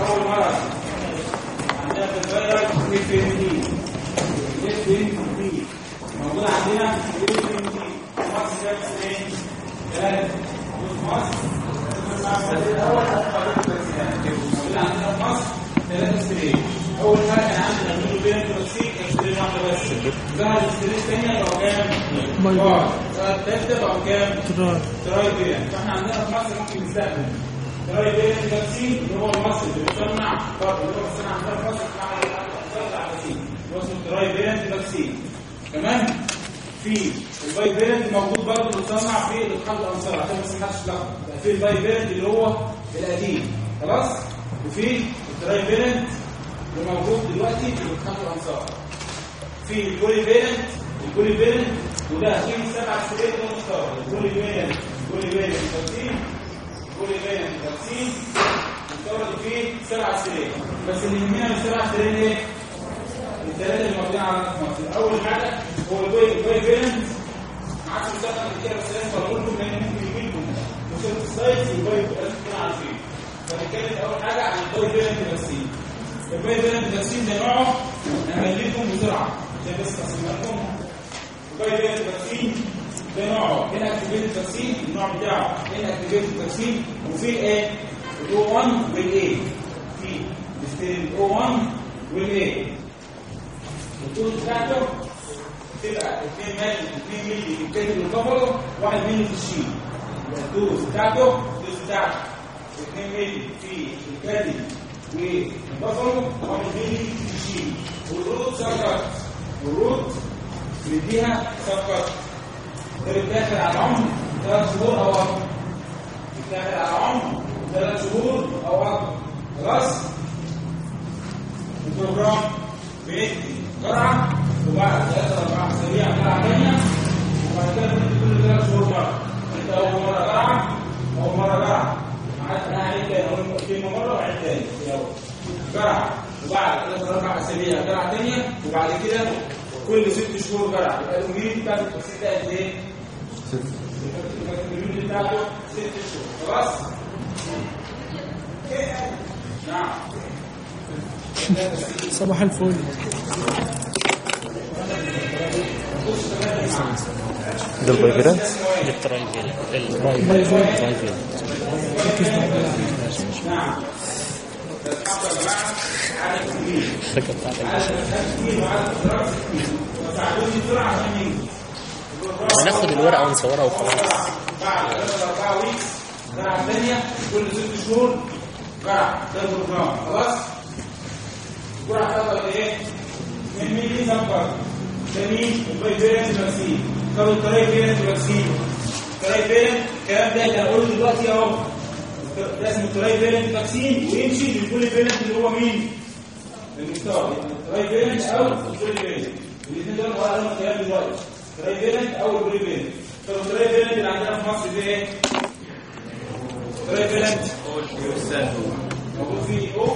اول مرض عندنا في اف ام دي اف ام دي موجود عندنا دي مصر ده سنين ثلاثة مصر في مصر ثلاثة سنين اول حاجة كان عندنا نيورو بين توكسيك اكسترين ظهر الثانية بقوا كام؟ باي باي. الثالثه كام؟ تراي فاحنا عندنا في مصر ممكن نستخدم تراي فاكسين اللي هو المصري اللي بيصنع برضه اللي هو بيصنع عندنا في مصر بتاع الفاكسين اللي هو اسمه تراي فاكسين كمان في الباي بيرنت موجود برضه بيتصنع في الاتحاد الانصار عشان بس ما يلخبط يبقى في الباي بيرنت اللي هو القديم خلاص وفي التراي بيرنت اللي موجود دلوقتي في الاتحاد الانصار في البولي بيرنت البولي بيرنت وده فيه سبع سرير مختار البولي بيرنت البولي بيرنت فاكسين البولي بيرنت فاكسين مستورد فيه سبع سرير بس اللي يهمنا من السبع سرير إيه؟ الثلاثه اللي موجودين على مصر اول حاجة هو البولي بيرنت ما عادش بيستخدم كتير بس لازم أقول لكم لأن ممكن يجي لكم وصلت السايت والبولي لازم تكونوا عارفين فنتكلم أول حاجة عن البولي بيرنت فاكسين البولي بيرنت فاكسين ده نوعه هنمليكم بسرعة. عشان بس البولي بيرنت فاكسين ده نوعه هنا اكتيفيتد فاكسين النوع بتاعه هنا اكتيفيتد فاكسين وفي إيه الاو 1 والاي في الستيرين أو 1 والاي الدوز بتاعته تبقى 2 مللي 2 مللي في الكاتب الكفر 1 مللي في يبقى الدوز بتاعته الدوز بتاعته 2 مللي في ال cattle وال buffalo 1 مللي في ال sheep وال goat S/C وال route بيديها S/C ده بيتاخد على عمر ثلاث شهور أو أكتر. بيتاخد على عمر ثلاث شهور أو أكتر. خلاص؟ ال program بيدي جرعة وبعد ثلاثة أربع أسابيع جرعة ثانية وبعد كده بندي كل ثلاث شهور مرة. أنت أول مرة جرعة أول مرة جرعة. قعدت أنا عليك تاني كلمة مرة وعيد تاني. جرعة. وبعد ثلاث أربع أسابيع جرعة ثانية وبعد كده كل ست شهور جرعة يبقى ال immunity بتاعت ال toxin ده قد إيه؟ ال immunity بتاعته ست شهور. خلاص؟ نعم. صباح الفل. ده ال bivalent ال trivalent bi bi ال trivalent الشركة بتاعتك هناخد الورقة ونصورها وخلاص بعد ثلاث أربع weeks جرعة ثانية كل ست شهور ال program خلاص؟ الجرعة بتاعته قد إيه؟ 2 مللي S/C؟ ال bivalent vaccine طب ال trivalent vaccine ال trivalent الكلام ده اللي هقوله دلوقتي أهو اسمه ال trivalent vaccine ويمشي لل polyvalent اللي هو مين؟ المستوى ال trivalent أو ال polyvalent. الاثنين دول هو أنا الكلام دلوقتي. ال trivalent أو ال polyvalent. طب ال trivalent اللي عندنا في مصر ده إيه؟ ال trivalent موجود فيه أو؟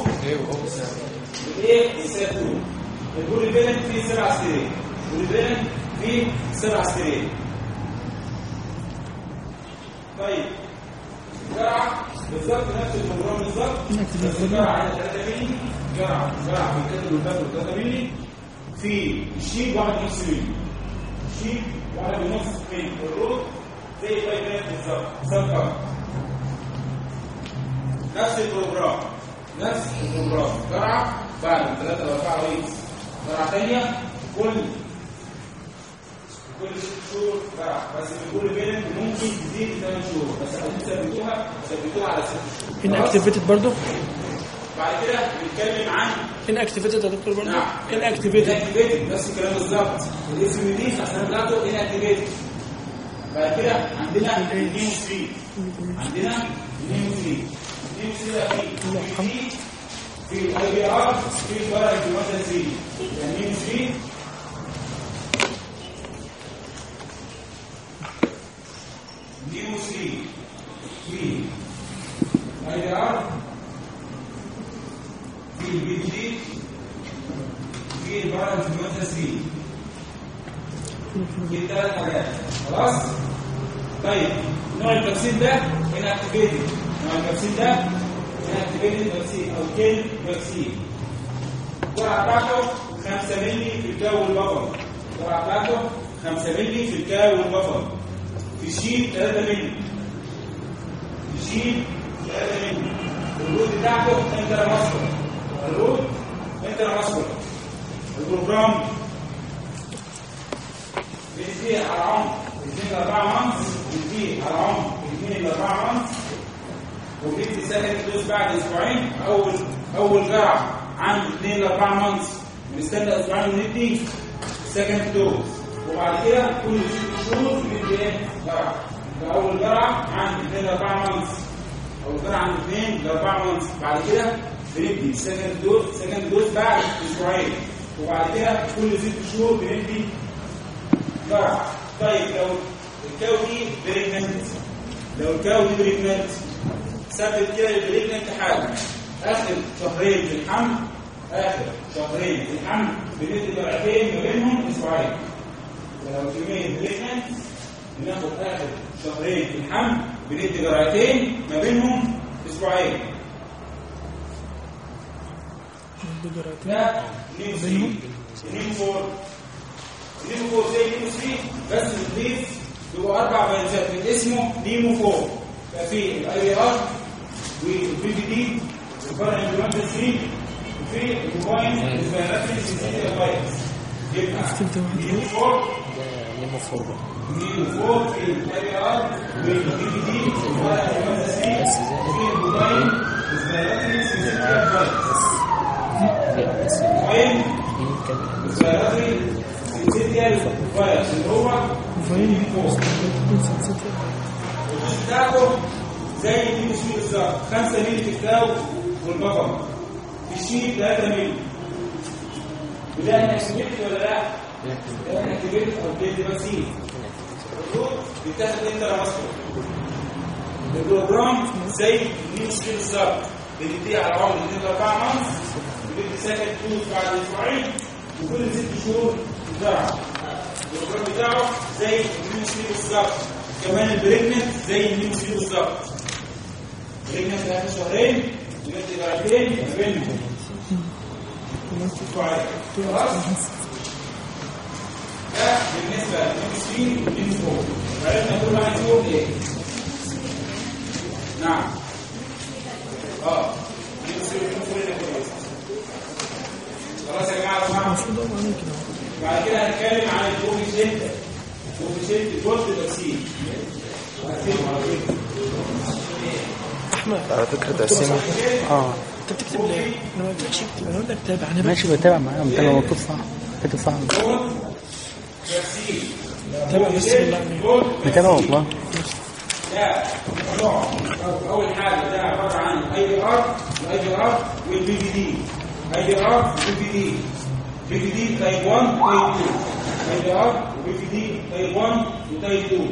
والايه يساوي 2 البولي فيلنت فيه سبع سرير. البولي فيلنت فيه سبع سرير. طيب. جرعه بالظبط نفس البروجرام بالظبط بس جرعه على 3 مللي جرعه جرعه في الكتل والباب 3 مللي في الشيك 1.5 مللي الشيك 1.5 مللي الروت زي البايبرات بالظبط سكر نفس ال program نفس ال program جرعه بعد ثلاثة أو أربعة weeks جرعة ثانية كل كل ست شهور جرعة بس في ال polyvalent ممكن تزيد ثمان شهور. بس عايزين تثبتوها ثبتوها على ست شهور. inactivated برضه بعد كده بنتكلم عن inactivated يا دكتور برضه نعم. inactivated activated نفس الكلام بالظبط. ال FMD عشان بتاعته inactivated بعد كده عندنا النيو 3 عندنا النيو 3 النيو 3 ده فيه. في الأي بي آر في فرق في مثلا 3 يعني النيو 3 نيو 3 في اي بي ار في البي جي في البرامج المتسرين في التفسير ده inactivated نوع ال vaccine ده inactivated vaccine أو killed vaccine الجرعه بتاعته 5 مللي في ال cow وال buffalo الجرعه بتاعته 5 مللي في ال cow وال buffalo في sheep 3 مللي. في sheep 3 مللي. ال route بتاعته intramuscular ال route intramuscular ال program بيديه على عمر 2 ل 4 month بيديه على عمر 2 ل 4 month وبندي second dose بعد أسبوعين اول أول جرعه عند 2 ل 4 month بنستنى أسبوعين وندي second dose وبعد كده كل ست شهور بندي إيه؟ جرعه فأول جرعه عند 2 ل 4 month أول جرعه عند 2 ل 4 month بعد كده بندي second dose second dose بعد أسبوعين. وبعد كده كل ست شهور بندي جرعه طيب لو ال cow دي pregnant لو دي pregnant ثبت كده ال pregnant حاجة آخر شهرين في الحمل آخر شهرين في الحمل بندي جرعتين ما بينهم أسبوعين ولو كميه pregnant بناخد آخر شهرين في الحمل بندي جرعتين ما بينهم أسبوعين ده Pneumo 3 Pneumo 4 Pneumo 4 زي Pneumo 3 بس بنضيف بيبقوا أربع فيروسات من اسمه Pneumo 4 يبقى في ال IBR وال BVD وال parainfluenza 3 وفي ال bovine respiratory syncytial virus يبقى نيمو 4 ده نيمو فور بقى نيمو 4 في الأي آر والبي بي دي والفرع انفلونزا 3 وفي الموبايل الفيروسات بس الموبايل يمكن الفيروسات السيزيريا فيروس اللي هو نيمو 4 الجزء بتاعته زي 3 بالظبط. 5 مللي الكاو والبقر. في ال sheep 3 مللي وده inactivated ولا لا؟ inactivated أو vaccine ال route بيتاخد intramuscular ال program زي ال Pneumo 3 بالظبط. بنديه على عمر 2 ل 4 month. بندي dose بعد أسبوعين. وكل ست شهور جرعه ال program بتاعه زي ال Pneumo 3 بالظبط كمان ال pregnant زي ال Pneumo 3 بالظبط pregnant اخر شهرين بندي جرعتين ما بينهم أسبوعين خلاص ده بالنسبة لل Pneumo 3 وال Pneumo 4 عرفنا كل واحد فيهم إيه نعم آه Pneumo 3 وال Pneumo 4 اللي كويس خلاص يا جماعة اسمعوا بعد كده هنتكلم عن الكوفيشنت الكوفيشنت gold vaccine على فكرة تقسيمه آه. أنت بتكتب ليه؟ أنا ما بقولكش اكتب أنا بقول تابع. أنا ماشي بتابع معاهم متابع مكتوب صح. كاتب صح. تابع بس بالله. جولد متابع والله. أول حاجة ده عبارة عن أي ار بي ار والبي بي دي. أي ار والبي بي دي. بي بي دي تايب 1 تايب 2 اي ار وبي بي دي تايب 1 و type 2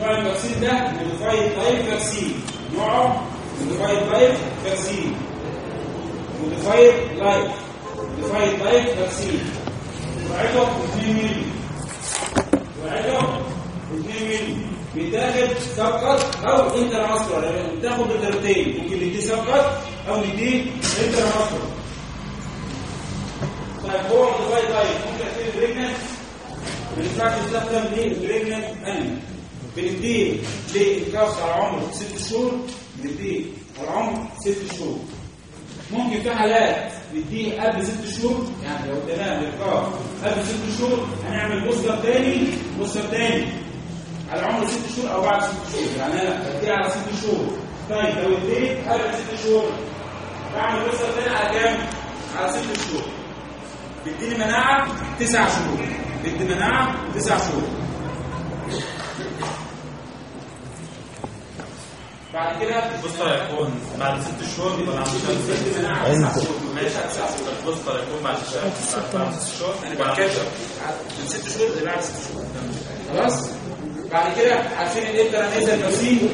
نوع ال vaccine ده modified type vaccine نوعه modified type vaccine modified live modified type vaccine جرعته 2 مللي جرعته 2 مللي بيتاخد subcut أو intramuscular يعني بتاخد بطريقتين ممكن نديه subcut أو نديه intramuscular طيب هو modified live ممكن اكتب pregnant ما ينفعش يستخدم لل pregnant animal بنديه لل calves على عمر ست شهور بنديه على عمر ست شهور. ممكن في حالات نديه قبل ست شهور يعني لو اديناه لل calves قبل ست شهور هنعمل booster تاني booster تاني. على عمر ست شهور أو بعد ست شهور. يعني أنا بديه على ست شهور. طيب لو اديت قبل ست شهور بعمل booster تاني على كام؟ على ست شهور. بيديني مناعة تسع شهور. بيدي مناعه تسع شهور. بعد كده ال booster هيكون بعد ست شهور يبقى عنده بيدي مناعه انت تسع شهور ماشي تسع شهور. ال booster هيكون بعد ست بعد ست شهور يبقى بتكلم من ست شهور لبعد ست شهور. خلاص؟ بعد كده عارفين ال intranasal vaccine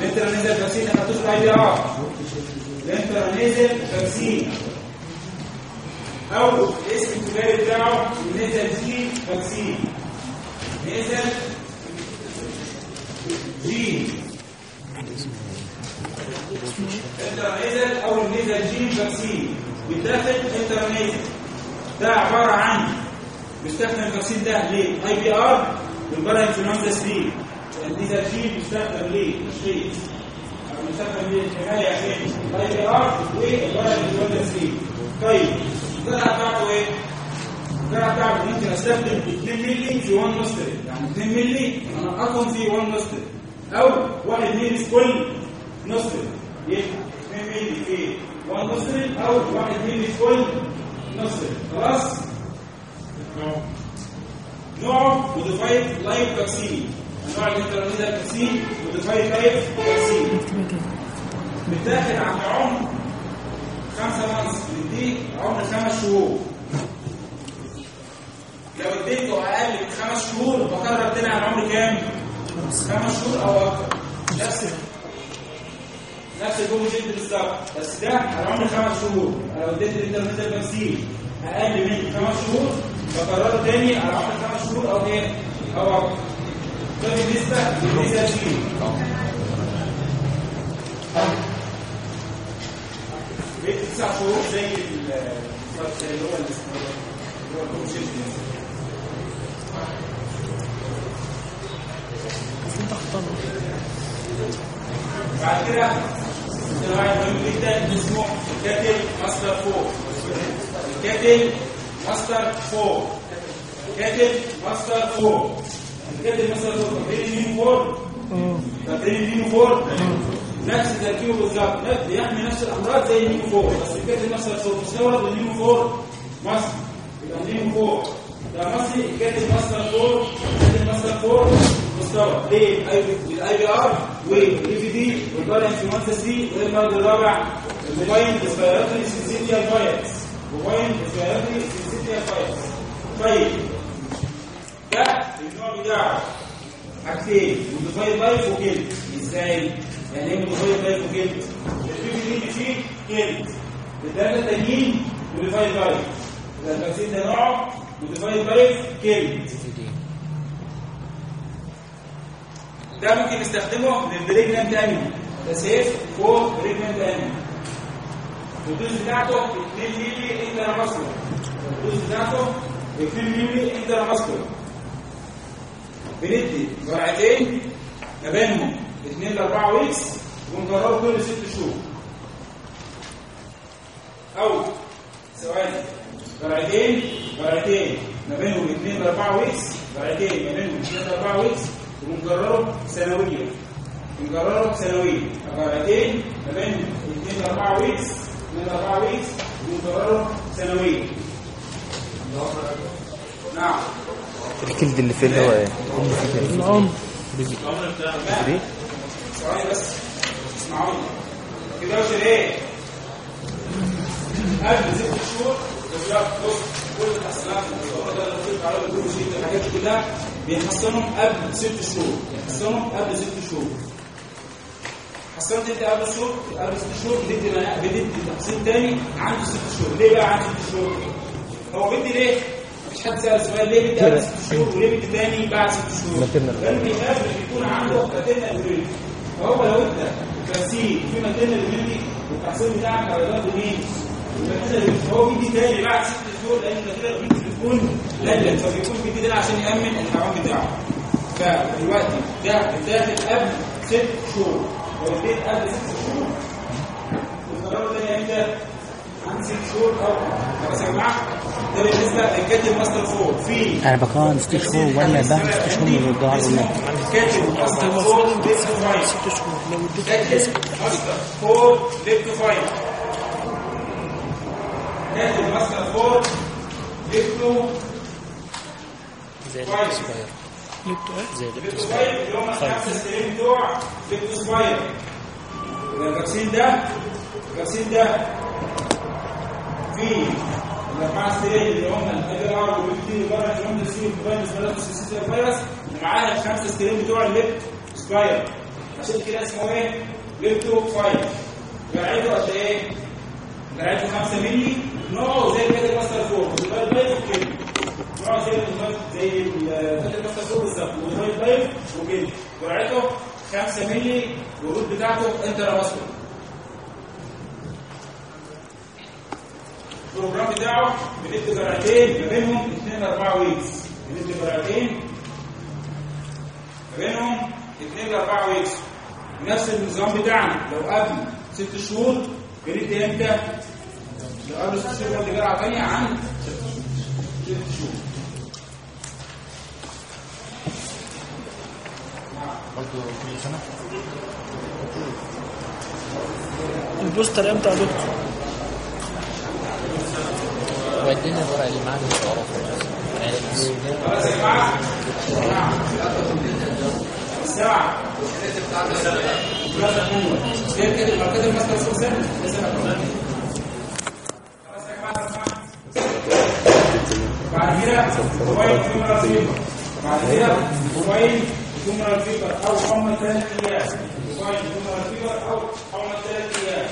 ال intranasal vaccine إحنا بتوصل IBR ال intranasal vaccine أو الاسم التجاري بتاعه Nasalgen vaccine. Nasalgen intranasal أو ال Nasalgen vaccine. بيتاخد intranasal ده عبارة عن بيستخدم ال vaccine ده ليه؟ IBR وال parainfluenza 3 ال Nasalgen بيستخدم ليه؟ تشخيص بيستخدم ليه؟ حمايه عشان IBR وال parainfluenza 3 طيب. الجرعه بتاعته إيه؟ الجرعه بتاعته ممكن استخدم 2 مللي في 1 nostril يعني 2 مللي انقطهم في 1 nostril أو 1 مللي في كل nostril يبقى 2 مللي في 1 nostril أو 1 مللي في كل nostril خلاص؟ نوع modified live vaccine النوع اللي انت ده vaccine modified live vaccine بتاخد عند عمر خمسة months بتديك عمر خمس شهور. لو اديته أقل من خمس شهور بكرر تاني على عمر كام؟ خمس شهور أو أكتر. نفس نفس الجملة جدا بالظبط. بس ده على عمر خمس شهور. لو اديت ال intranasal vaccine أقل من خمس شهور بقرره تاني على عمر خمس شهور أو إيه؟ أو أكتر. ده بالنسبة للميزانيه تسع شهور زي ال زي اللي هو اللي هو اختار بعد كده نوع مهم جدا اسمه ال Cattle Master Four ال Cattle Master Four ال Cattle Master Four ال Cattle Master Four فاكرين ال Pneumo Four فاكرين ال Pneumo Four نفس تركيبه بالظبط. نفس- بيحمي نفس الأمراض زي ال Pneumo Four. بس ال Cattle Master Four مستورد ال Pneumo Four مصري. يبقى ال Pneumo Four. ده مصري. ال Cattle Master Four. ال Cattle Master Four مستورد ليه؟ ال IBR وال BVD وال parainfluenza 3 والمرض الرابع ال bovine respiratory syncytial virus bovine respiratory syncytial virus طيب. ده النوع بتاعه. حاجتين modified live و killed إزاي؟ يعني إيه modified live و killed؟ ال BVD فيه killed الثلاثه التانيين modified live يبقى ال vaccine ده نوعه modified live killed ده ممكن نستخدمه لل pregnant animal. ده safe for pregnant animal. ال dose بتاعته 2 مللي intramuscular ال dose بتاعته 2 مللي intramuscular بندي جرعتين ما بينهم. 2 ل 4 weeks ونكرره كل 6 شهور. أو ثواني. جرعتين جرعتين ما بينهم 2 ل 4 weeks جرعتين ما بينهم 2 ل 4 weeks ونكرره سنويا. ونكرره سنويا. جرعتين ما بينهم 2 ل 4 weeks 2 ل 4 weeks ونكرره سنويا. نعم. ال killed اللي فيه اللي هو إيه؟ العمر العمر بتاعه؟ ثواني بس. اسمعوني. كده وش إيه قبل ست شهور بالظبط بص كل والصورة ده اللي بتطلع على كل شيء الحاجات دي كلها بيحصنهم قبل ست شهور. بيحصنهم قبل ست شهور. حصنت انت قبل شهور؟ قبل ست شهور بتدي بتدي تحصين تاني عنده ست شهور. ليه بقى عنده ست شهور؟ هو بدي ليه؟ مفيش حد سأل سؤال ليه بدي قبل ست شهور وليه بدي تاني بعد ست شهور؟ لأن بيخاف يكون عنده maternal immunity فهو لو انت كسيل في maternal immunity والتحصين بتاعك على ضغط مين؟ فهو بيدي تاني بعد ست شهور لأن ال maternal immunity بتكون قلت فبيكون بيدي تاني عشان يأمن الحيوان بتاعه فدلوقتي ده بيتاخد قبل ست شهور لو اديت قبل ست شهور القرار ده إمتى؟ عن ست شهور أو خلاص يا جماعة ده بالنسبة للكاتب ماستر فور في أنا بكون ست شهور ولا بعد ست شهور من الرضاعة ولا؟ كاتب ماستر فور ليفت تو فايف ست شهور لو اديت كاتب ماستر فور ليفت كاتب ماستر فور ليفت زي؟ زي اللي هم الخمسه سنين بتوع ليفت سباير يبقى الفاكسين ده الفاكسين ده فيه الاربعه سترين اللي هم الاي ار والبي والبارا اللي هم السي والفيروس فيروس فيروس ومعاها الخمسه سترين بتوع الليفت سباير عشان كده اسمه إيه؟ ليفتو فايف جرعته قد إيه؟ جرعته 5 مللي. نوعه زي كده ماستر فور والبايل بايف وكده. نوعه زي زي ماستر فور بالظبط. والبايل بايف وكده. جرعته 5 مللي. وال route بتاعته intramuscular ال program بتاعه بندي جرعتين ما بينهم 2 ل 4 weeks بندي جرعتين ما بينهم 2 ل 4 weeks نفس النظام بتاعنا لو قبل 6 شهور بندي إمتى؟ لو قبل 6 شهور بدي جرعه ثانية عن 6 شهور برضه كل سنة البوستر إمتى يا دكتور؟ ودينا الورق اللي معانا مش بعد كده bovine ephemeral fever بعد كده bovine ephemeral fever أو حمى ثلاث أيام bovine ephemeral fever أو حمى ثلاث أيام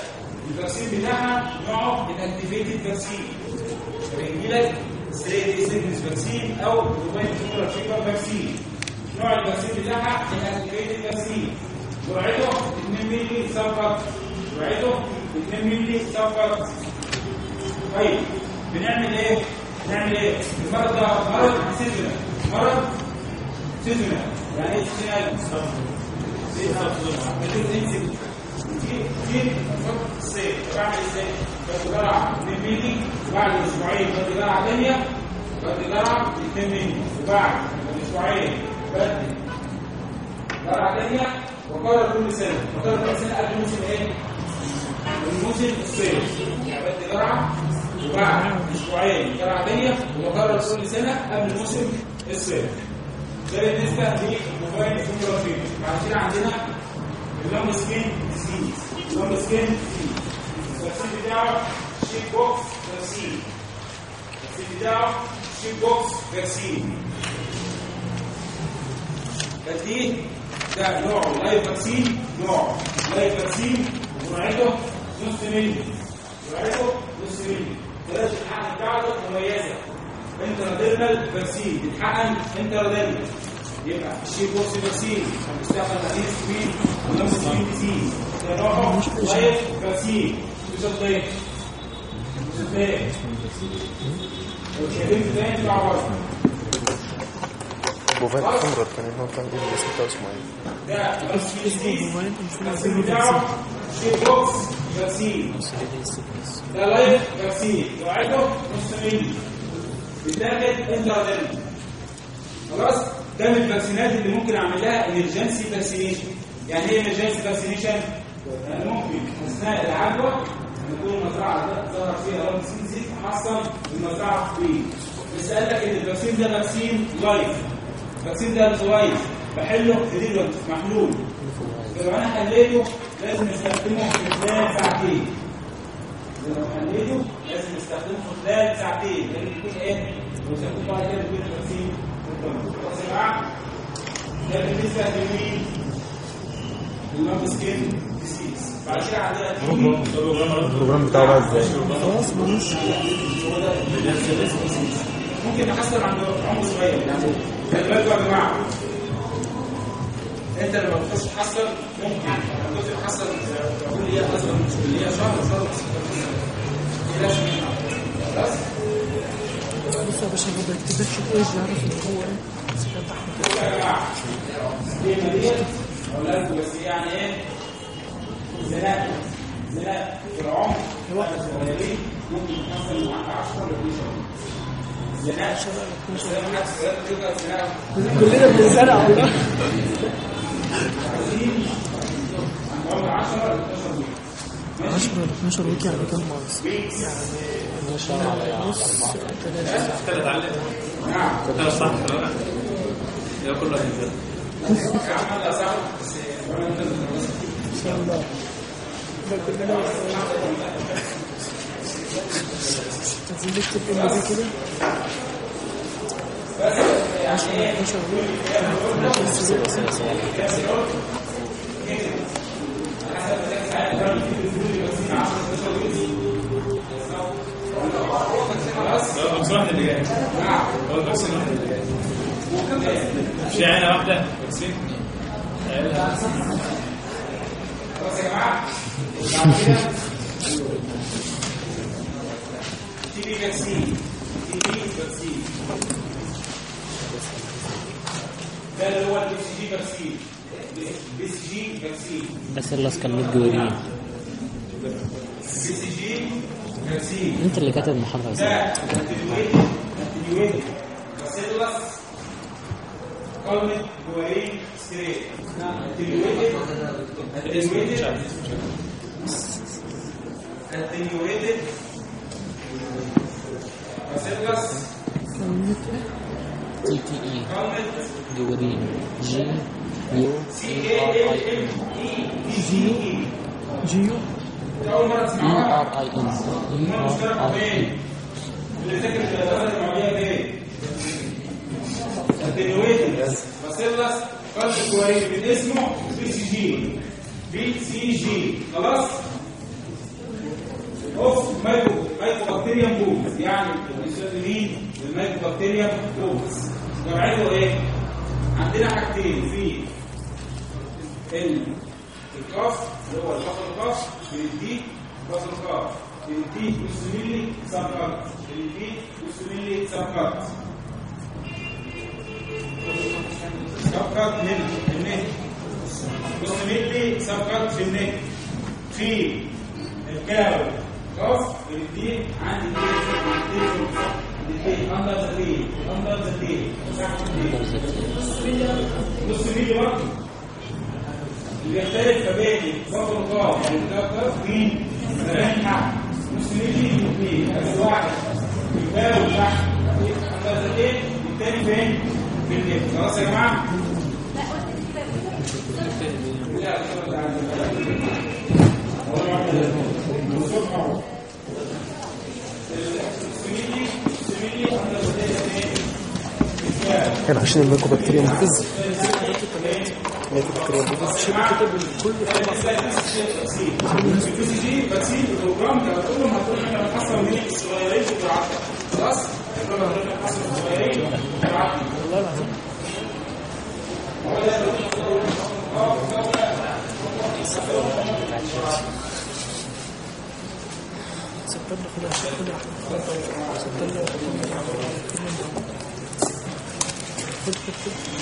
ال vaccine بتاعها نوعه inactivated vaccine بيجي لك three day sickness vaccine أو bovine ephemeral fever vaccine. نوع ال vaccine بتاعها inactivated vaccine جرعته 2 مللي سفر. جرعته 2 مللي سفر. طيب بنعمل إيه؟ بنعمل إيه؟ المرض ده مرض seasonal. مرض seasonal. يعني إيه seasonal؟ كتير كتير في الصيف بعمل إزاي؟ بدي جرعه 2 مللي وبعد أسبوعين بدي جرعه ثانية بدي جرعه 2 مللي وبعد أسبوعين بدي جرعه ثانية وكرر كل سنة وكرر كل سنة قبل موسم إيه؟ الموسم الصيف. بدي جرعه وبعد أسبوعين جرعه ثانية وبكرر كل سنة قبل موسم الصيف. ده بالنسبة لل bovine ephemeral fever بعد كده عندنا ال lumpy skin disease ال lumpy skin disease التفسير بتاعه sheep pox vaccine التفسير بتاعه sheep pox vaccine بديه ده نوع لايف فاكسين نوع لايف فاكسين وجرعته نص مللي جرعته نص مللي درجه الحقن بتاعته مميزة. انتراديرمال فاكسين بيتحقن انتراديرمال يبقى الشيك بوكس فاكسين بيستخدم مدينه سبين ولمس سبين ديزيز ده نوعه لايف فاكسين مش الضيف لو شايفين في تاني بتاع بره موبايل كاميرا كان هو كان إيه الاسم بتاعه اسمه إيه؟ ده بس اسمه انفلونزا الفاكسين بتاعه شيك بوكس فاكسين ده لايف فاكسين جرعته نص مللي بتاخد انتراديرمال خلاص ده من الفاكسينات اللي ممكن اعمل لها ايمرجنسي فاكسينيشن يعني إيه ايمرجنسي فاكسينيشن ممكن اثناء العدوى تكون المزرعه ظهر فيها رمز سيزي تحصل المزرعه طويل. بس قال لك إن الفاكسين ده فاكسين لايف الفاكسين ده صغير بحله ديليفرنت محلول. لو أنا حليته لازم أستخدمه في خلال ساعتين. لو حليته لازم أستخدمه في خلال ساعتين. لأن يكون إيه استخدمته بعد كده بيكون الفاكسين خلاص يا جماعة ده بالنسبة لمين؟ اللونج سكين البروجرام بتاعه بقى إزاي؟ خلاص ملوش ممكن نحصل عند عمر صغير يعني خلي بالكم يا جماعة انت لما بتخش تحصل ممكن لما كنت تحصل أقول لي اصغر من اللي هي شهر شهر منها خلاص؟ بص يا باشا ما بيكتبش الايج يعرف ان هو إيه بس يا جماعة دي مدينة أولاد بس يعني إيه؟ زنا زنا في العمر وقت صغيرين ممكن تحصل معاك 10 ولا 12 زنا زنا معاك صغير تبقى زنا كلنا بنزرع والله. عند عمر 10 ولا 12 ويك 10 ولا 12 ويك يعني كام مارس؟ يعني شهر على نص ثلاثة ثلاث علم نعم. ثلاث صح يا كله هينزل يا عم لا صعب بس وأنا نزل إن شاء الله. ده كلنا عايزين نكتب ام دي كده بس 12 ويك هو الفاكسين واحد اللي جاي هو الفاكسين واحد اللي جاي مش عينه واحدة فاكسين عينة. خلاص يا جماعة بعد كده جي فاكسين بي سي جي فاكسين ده اللي هو البي سي جي فاكسين بي سي جي فاكسين بس اللاس كان متجورين BCG vaccine انت اللي كاتب المحاضرة ده attenuated bacillus Calmette Guerin strain attenuated attenuated attenuated bacillus T T E Guerin G يو سي ار اي ام اي جيو يو ار اي ان يو ار اي بين اللي ذاكر الدراسات المعماريه دي اتنيويتد باسيلس قلب كويس من اسمه بي سي جي بي سي جي خلاص؟ أوف مايكرو مايكرو بكتيريا بوز يعني المسلمين المايكرو بكتيريا بوز جمعته إيه؟ عندنا حاجتين. في ال الكاف اللي هو البصل الكاف بنديك بصل الكاف بنديك نص ملي سبكات بنديك نص ملي سبكات سبكات من النك نص ملي سبكات في النك في الكاو كاف بنديك عندي بنديك اندر ذا تي اندر ذا تي نص ملي برضه اللي يختلف ما بين بطل القاف والكاف مين؟ رنحة نص ملي واثنين بس واحد يباوي تحت اندرزتين التاني فين؟ في النت خلاص يا جماعة؟ الجرعات خلاص؟ هتقول لهم هتقول بنحصل من الصغيرين في الجرعات والله العظيم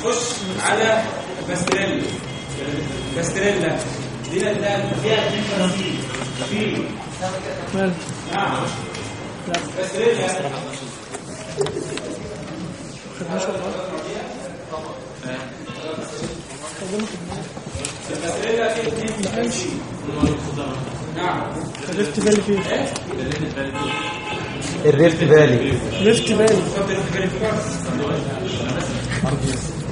خش على Pasteurella Pasteurella دي فيها اتنين vaccine في نعم لا Pasteurella خدناش والله ال Pasteurella فيها نعم خدت بالي فين؟ ال Rift Valley بالي الفيري فيكارس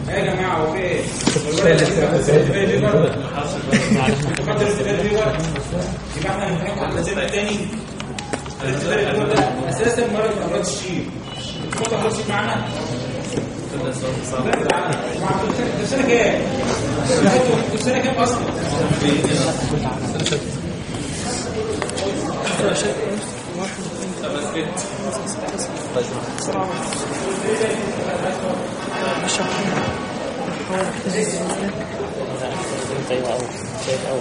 يا جماعة هو في إيه؟ الفيري فيكارس يبقى إحنا هنتكلم عن الزنا الثاني الفيري فيكارس ده أساسا مرض امراض الشيب اتفضل حضرتك معانا في سنه كام؟ في سنه كام أصلا؟ واحد اثنين ثلاثة خمسة ستة سبعة مش عارفين نحاول نحتاج طيب قوي شايف قوي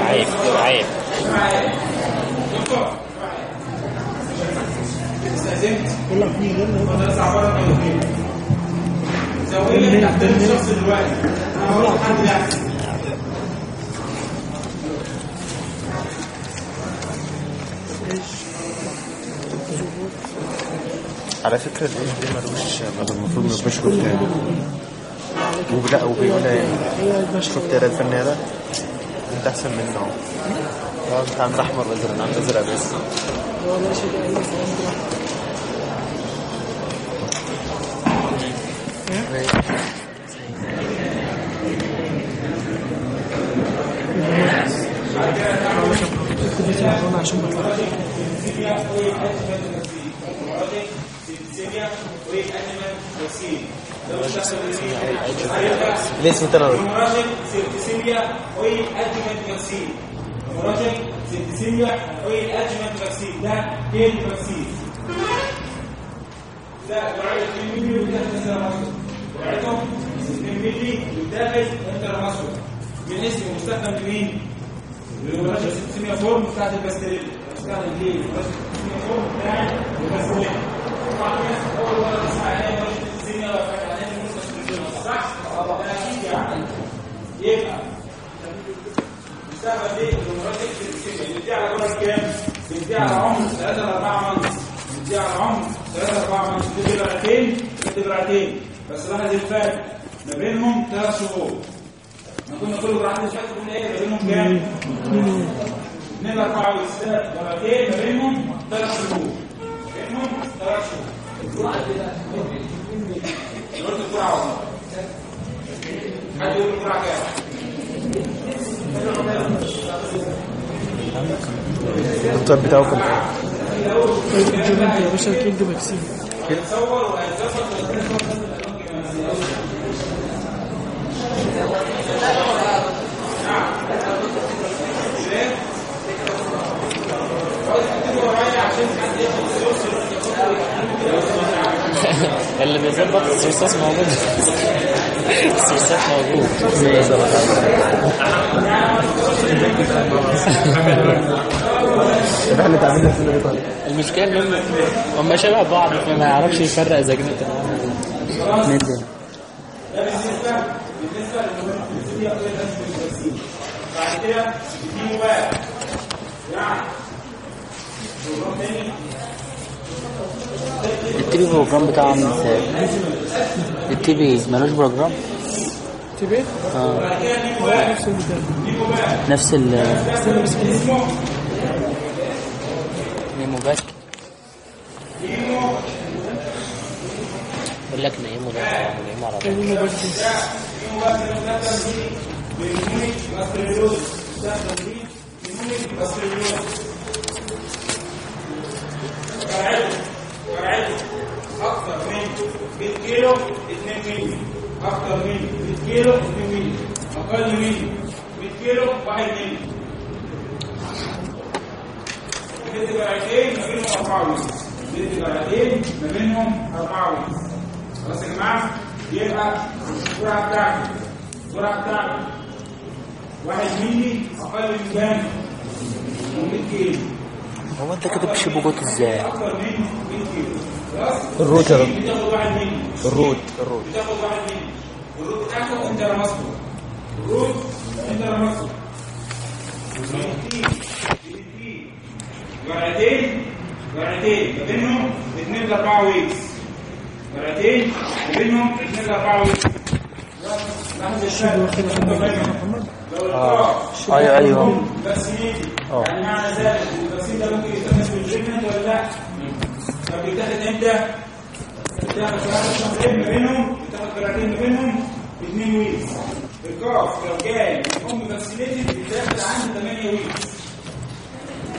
عيب عيب على فكرة الايش دي ملوش مل- المفروض ما يبقاش تاني. ولا وبيقول هي الفنية ده أنت أحسن منه. انت عامل احمر أنا عامل ازرق بس هو ماشي ده اي كلام كنت بس عشان بطلع سيبيا وانيمال فاكسين ده بيستخدم لمين؟ الاسم ترى هيموراجيك سيبتسيميا اويل ادجمنت فاكسين ده كيل فاكسين ده جرعه 2 مللي انترا ماسكو جرعتهم 2 مللي بتاخد انترا ماسكو من اسم مستخدم لمين؟ للهيموراجيك سيبتسيميا فورم بتاعت الباستريل بستخدم ليه؟ الهيموراجيك سيبتسيميا فورم بتاعت الباستريل طبعا الناس أول مرة تسمع عليها هيموراجيك سيبتسيميا ولا فاكر عليها المستشفى صح؟ ده أكيد يعني. يبقى. المستقبل دي بتدي على جرعه كام؟ بتدي على عمر 3 ل 4 مانس بتدي على عمر 3 ل 4 مانس بتدي جرعتين بتدي جرعتين بس لاحظ الفرق ما بينهم 3 شهور ما كنا كل جرعات فاتت قلنا إيه ما بينهم كام؟ 2 ل 4 وستات جرعتين ما بينهم 3 شهور ما بينهم 3 شهور قلت الجرعه والله حد يقول الجرعه كام؟ الدكتور بتاعه كان يا باشا اللي بيظبط الصوصات موجود. موجود إحنا؟ المشكلة ان هم هم شبه بعض فما يعرفش يفرق إذا كانت بعد كده بقى يعني بروجرام تاني التي في بروجرام بتاعه عامل إزاي؟ التي في ملوش بروجرام؟ تبقى آه. نفس البتاع ال نيمو باك يقول لك نيمو ده نيمو على طول. نيمو باك دي. نيمو بقى بنستخدم دي بالمونيك باستريلوز بنستخدم دي بالمونيك باستريلوز جرعته جرعته أكثر من 100 كيلو 2 مللي أكثر من 100 كيلو 2 مللي أقل من 100 كيلو 1 مللي ست جرعتين ما بينهم 4 ويس ست جرعتين ما بينهم 4 ويس خلاص يا جماعة يبقى السرعه بتاعتي. السرعه بتاعتي. 1 مللي أقل من كام؟ من 100 كيلو. هو أنت كده جوت إزاي؟ أكثر من 100 كيلو. الروت يا رب بتاخد 1 مللي الروت الروت بتاخد 1 مللي الروت بتاعته انت رمسته الروت انت رمسته جرعتين جرعتين ما بينهم 2 ل 4 ويكس جرعتين ما بينهم 2 ل 4 ويكس لاحظ القرار أيوه أيوه vaccinated آه. يعني معنى ذلك ال vaccine ده ممكن يتاخد في ولا لا؟ طب بيتاخد إمتى؟ بيتاخد شهر شهرين ما بينهم بيتاخد جرعتين ما بينهم 2 weeks ال calf لو جاي ام vaccinated بيتاخد عنده 8 weeks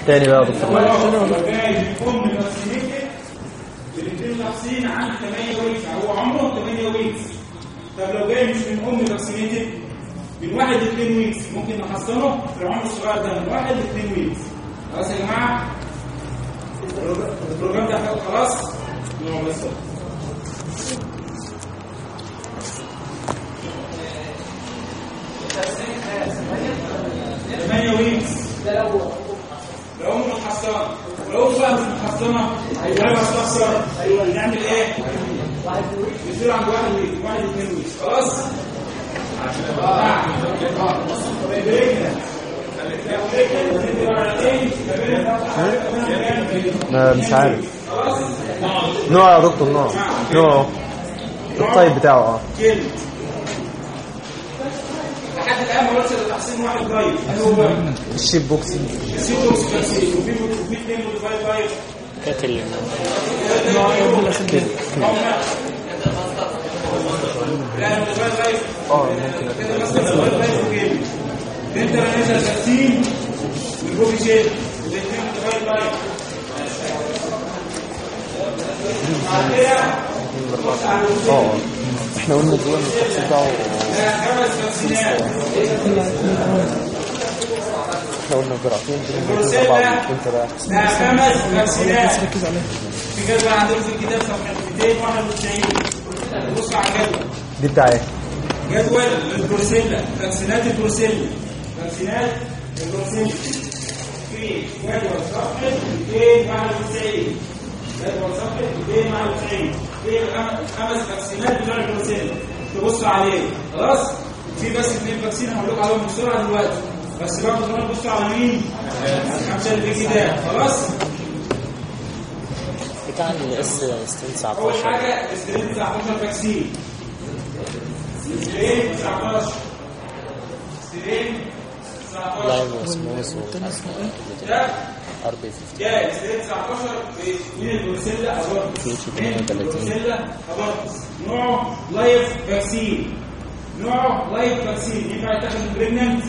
تاني بقى يا دكتور. لو جاي ام vaccinated الاثنين شخصين عنده 8 weeks هو عمره 8 weeks طب لو جاي مش من أم vaccinated من واحد لاثنين weeks ممكن نحصله؟ في العمر الصغير ده من واحد لاثنين weeks خلاص يا جماعة ال program ده حلو خلاص نوع بس ثمانية weeks لو هم محصنة بقى مش محصنة ولا مستخسر نعمل إيه؟ يصير عند واحد ويكس واحد اثنين ويكس خلاص؟ ما مش عارف. نوع يا دكتور نوع. نوع. الطيب بتاعه آه. لحد الآن ما واحد هل هو الشيب السيتوكس فاكسين وفي اثنين آه وكلمة انت نازل فاكسين والبوبي شيب الاثنين آه الوزن إحنا قلنا دول التفصيل بتاعه إحنا قلنا جرعتين دول انت بقى خمس بس ركز عليها في جدول عندكم في الكتاب صفحه 291 بص على الجدول دي بتاع إيه؟ جدول البروسيلا vaccineات البروسيلا vaccineات البروسيلا في جدول صفحه 291 جدول صفحه 291 في الخمس vaccineات بتوع البروسيلا تبصوا عليه. خلاص؟ في بس اثنين فاكسين هقول لكم عليهم بسرعة دلوقتي. بس برضه كمان بصوا على مين؟ الخمسه اللي في الكتاب خلاص بتاع الاس ستين أول 19 حاجة إسترين 19 فاكسين. إسترين 19 إسترين 19 لايف وسموث ار بي 50 ده استرين 19 في من 38. البروسيلا ابورتس نوعه live vaccine نوعه live vaccine ينفع يتاخد pregnant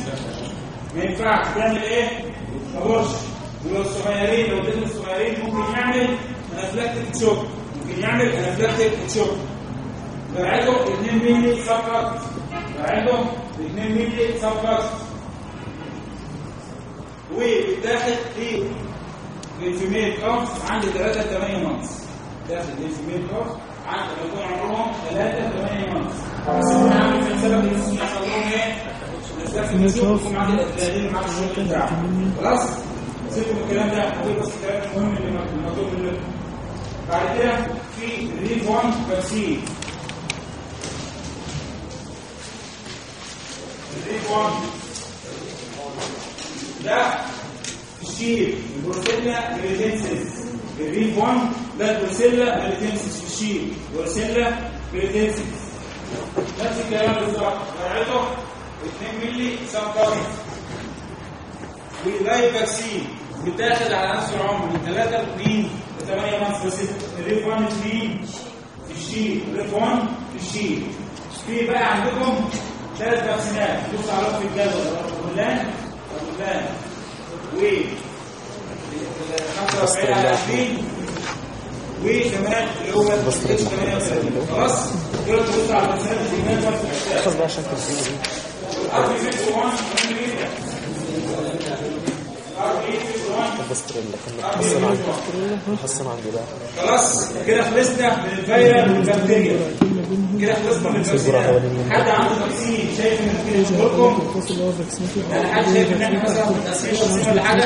ما ينفعش تعمل إيه؟ abortion ولو الصغيرين لو اديتهم الصغيرين ممكن يعمل anaphylactic shock ممكن يعمل anaphylactic shock بعدهم 2 مللي subcut بعدهم 2 مللي subcut وبتاخد في ال female calves عند 3 8 months. داخل الفيميل كامس عند لما يكون عمرهم 3 8 مانس. بس عامل في السبب اللي ممكن يحصل إيه؟ النشوف يكون عند الشغل بتاعه. خلاص؟ سيبكم الكلام ده. هقول بس الكلام المهم اللي مكتوب اللي بعد كده في ريف 1 فاكسين الريف 1 ده الشيب البروسيلا بريتنسس الريف 1 ده البروسيلا بريتنسس الشيب بروسيلا بريتنسس نفس الكلام بالظبط جرعته 2 مللي sub وال live vaccine بتاخد على نفس العمر من 3 ل 2 ل 8 مانس بس الريف 1 2 في الشيب الريف 1 في الشيب في بقى عندكم ثلاث فاكسينات بص عليهم في الجدول الغلان الغلان و 45 على 20 وكمان اللي هو 38 خلاص دول تبص على الكتاب خلاص عندي محصن عندي بقى خلاص كده خلصنا من الفيروس والبكتيريا كده خلصنا من الفاكسينات حد عنده vaccine شايف ان في vaccinity يعني حد شايف ان إحنا مثلا متقسمين ولا حاجة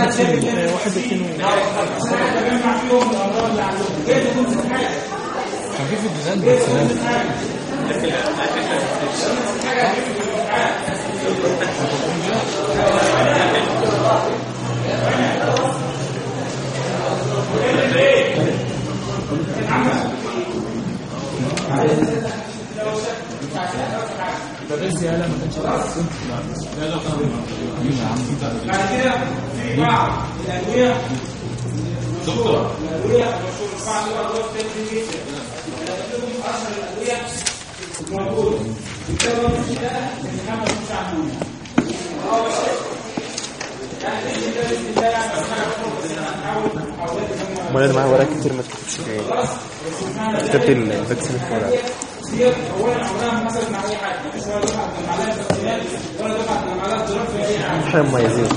حد شايف ان واحد اتنين نجمع فيهم الامراض اللي عندهم كيف تكون حاجة بعد كده في بعض الادويه دكتور الادويه المشهوره بعض الادويه التكنيكيه لكن اشهر الادويه محمد موسى عمون امال أنا معايا ورق كتير ما تكتبش كتبت الفاكسين في ورق ديت اولا عمرها ما حصلت مع اي حد مفيش ولا دفعه كان عليها فاكسينات ولا دفعه كان عليها اضطراب في اي حاجة إحنا مميزين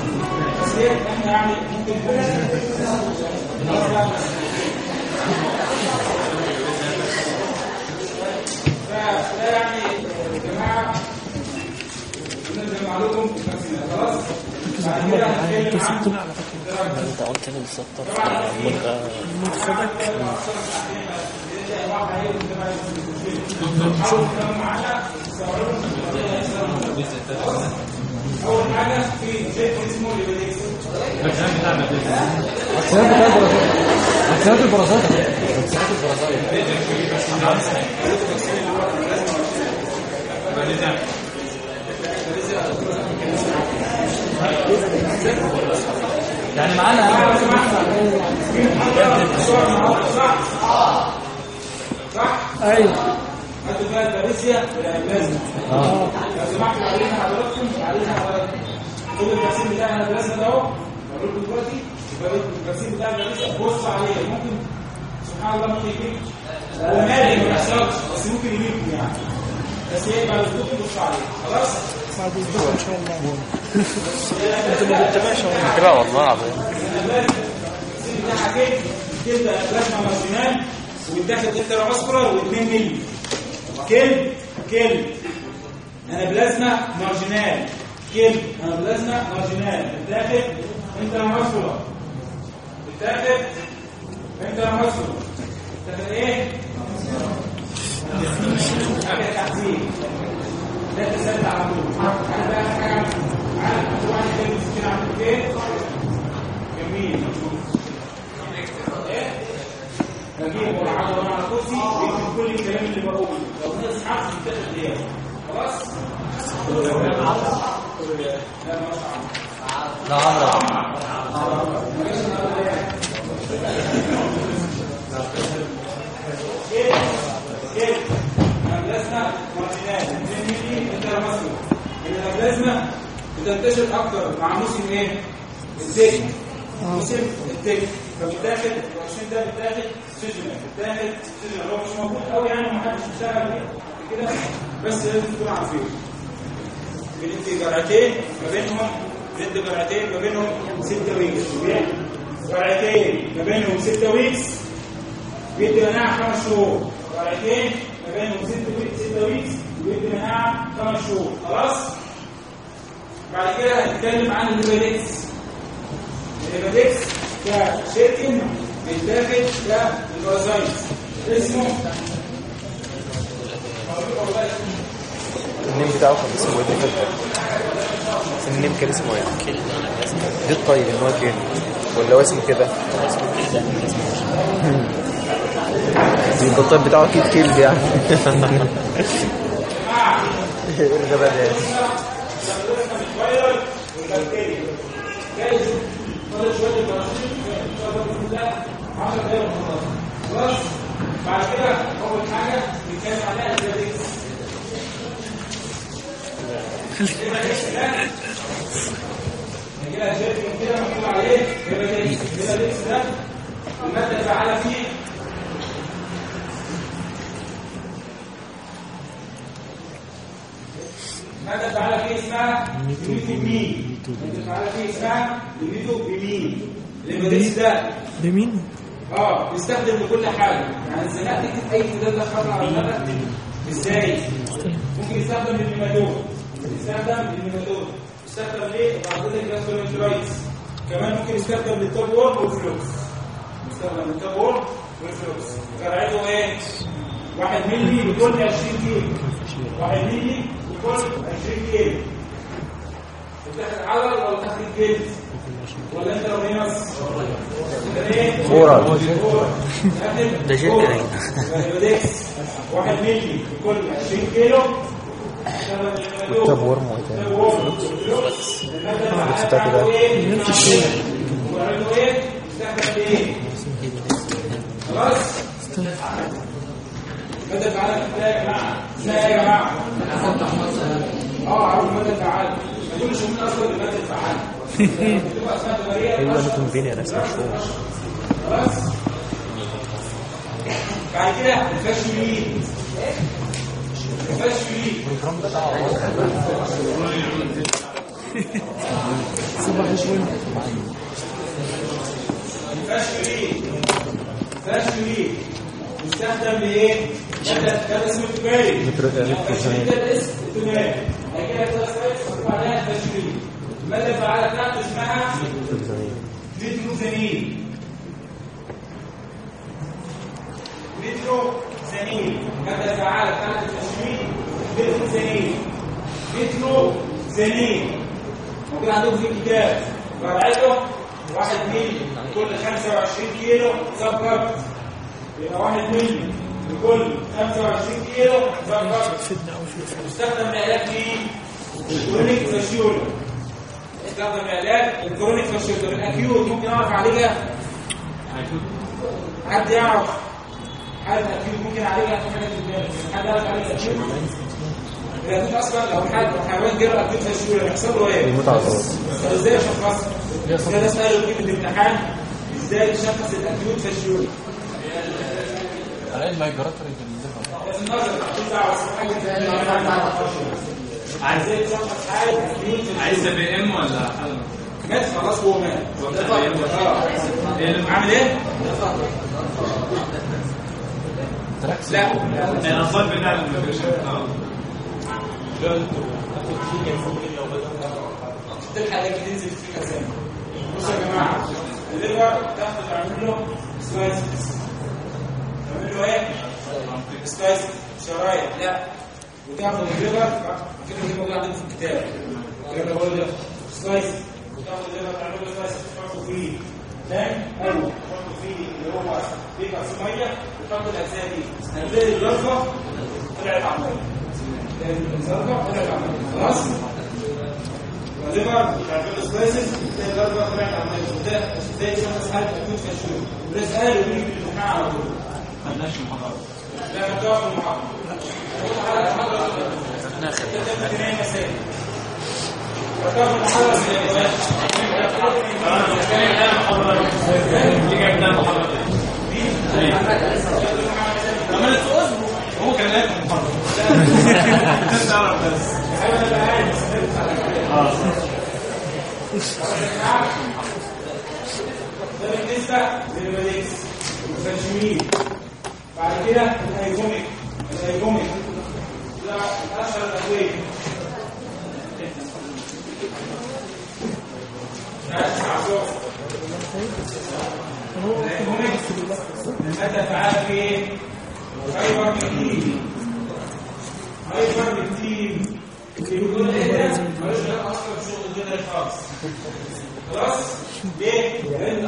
فده يعني يا جماعة نرجع لكم خلاص بعد كده هنتكلم عن انت قلت لي بالظبط المدة اول حاجة في زيت اسمه ليبيديكس يعني معانا صح؟ أيوه هاتوا بقى الباريسيا والبلازما لو سمحتوا علينا حضراتكم علينا حضراتكم خدوا الفاكسين بتاع البلازما ده اهو بقول لكم دلوقتي الفاكسين بتاع الباريسيا بصوا عليه ممكن سبحان الله ممكن يجيب هو مالي ما بيحصلش بس ممكن يجيب يعني بس هي بعد الدكتور يبص عليه خلاص بعد الدكتور ان شاء الله انت ما بتتابعش ولا لا والله العظيم بتاعها كده تبدا بلازما مارجينال وتاخد انتراماسكولار و2 مللي كل كل أنا بلازما مارجينال كل أنا بلازما مارجينال بتاخد انتراماسكولار بتاخد انتراماسكولار بتاخد إيه؟ حاجة تحذير لا تسد على طول أنا بقى حاجة عارف كل واحد جاي مسكين عامل إيه؟ جميل؟ بجيب والعضله على كرسي بيكتب كل الكلام اللي بقوله لو ناقص حرف يتاخد غياب خلاص؟ لا ما شاء الله لا بتنتشر أكتر مع موسم إيه؟ ال tick موسم ال tick فبتاخد العشرين ده بتاخد سجن. بتاخد سجن. هو مش موجود قوي يعني محدش بيشتغل كده بس لازم تكونوا عارفين بندي جرعتين ما بينهم ندي جرعتين ما بينهم 6 weeks. جرعتين ما بينهم 6 weeks. بيدي مناعة خمس شهور. جرعتين ما بينهم 6 weeks 6 weeks. ويدي مناعة خمس شهور. خلاص؟ بعد كده هنتكلم عن الليباديكس الليباديكس كشيركن بيتاخد كال parasite اسمه ال name بتاعه كان اسمه إيه؟ ال name كان اسمه إيه؟ دي ال type ان هو كده ولا هو اسمه كده؟ يبقى الطيب بتاعه أكيد كيلد يعني. إيه الغباء ده الفيروس والبكتيريا جايز فاضل شوية البرازيل ان شاء الله باذن الله 10 دقايق وخلاص خلاص بعد كده اول حاجة بنتكلم عليها الليباديكس الليباديكس ده نجي لها شركه كده مكتوب عليه الليباديكس ده الماده الفعاله فيه المادة الفعالة فيه اسمها ليميتوبيمين المادة الفعالة فيه اسمها ليميتوبيمين الليباديكس ده بمين؟ آه بيستخدم لكل حاجة يعني الزناق تكتب أي مدلة خطر على المدى إزاي؟ ممكن يستخدم للنيماتود يستخدم للنيماتود يستخدم ليه؟ بعض ال gastroenteritis كمان ممكن يستخدم لل tapeworm وال flukes يستخدم لل tapeworm وال flukes جرعته إيه؟ 1 مللي لكل 20 كيلو 1 مللي لكل 20 كيلو بتاخد عضل ولا بتاخد جلد؟ ولا intraruminal؟ إيه؟ ده جلد ده. الليباديكس 1 مللي لكل 20 كيلو والتاب ورم وإيه تاني؟ الفلوكس بتاعته ده خلاص مدى الفعالة إزاي يا جماعة إزاي يا جماعة آه عارف مدى الفعالة ما تقولش من أصلا المدى تمارية أيوه أنا كنت بيني أنا اسمع شو خلاص بعد كده صباح الفل فاشولين فاشولين يستخدم لايه؟ ده اسمه التجاري ده الاسم التجاري بعد كده الماده الفعاله بتاعته اسمها متروزانين متروزانين الماده الفعاله بتاعت الفاشولين متروزانين متروزانين موجود عندكم في الكتاب. جرعته 1 مللي لكل 25 كيلو. سكر يبقى 1 مللي لكل 25 كيلو. سكر في يستخدم لعلاج مين؟ ال chronic Fasciola يستخدم لعلاج ال chronic Fasciola ال acute ممكن اعرف عليها؟ حد يعرف؟ حد acute ممكن عليها؟ في حاجة في بالك حد يعرف؟ عليها acute ال acute أصلا لو حد حيوان جرى acute Fasciola يحصل له إيه؟ يموت على طول. طب إزاي اشخصها؟ ده سؤال في الامتحان؟ إزاي تشخص ال acute Fasciola الاقي المايجراتوري في النظر مفيش دعوة. بس حاجة عايز إيه؟ تشخص حاجة عايز بي ام ولا حاجة مات خلاص هو مات. آه. إيه اللي عامل إيه؟ لا الأطفال بتاع المايجريشن آه. تلحق انك تنزل في مكان بصوا يا جماعة ال liver تاخد تعمل له slices. تعمل له إيه؟ slice شرايط لا. وتاخد ال liver كده موجود عندنا في الكتاب. كده بقول لك slice وتاخد ال liver تعمل له slice تحطه فيه. تاني أو تحطه فيه اللي هو بيبقى في مية وتحط الأجزاء دي. هتلاقي ال larvae طلعت عمال ال larvae طلعت عمال خلاص؟ وليفر يعملوا سلايسز تلاقي الضربه طلعت عمال ده زي شخص حاله اكيوت كشوف وده سؤال في الامتحان على طول. خدناش المحاضرة. لا ما تقف في المحاضرة. بعد كده الهيجوميك الهيجوميك ده اشهر الادويه المادة فعالة في إيه؟ هايبر مكتين هايبر مكتين بيقول إيه ده؟ ملوش علاقة أصلا بشغل الجدري خالص خلاص؟ ليه؟ لأن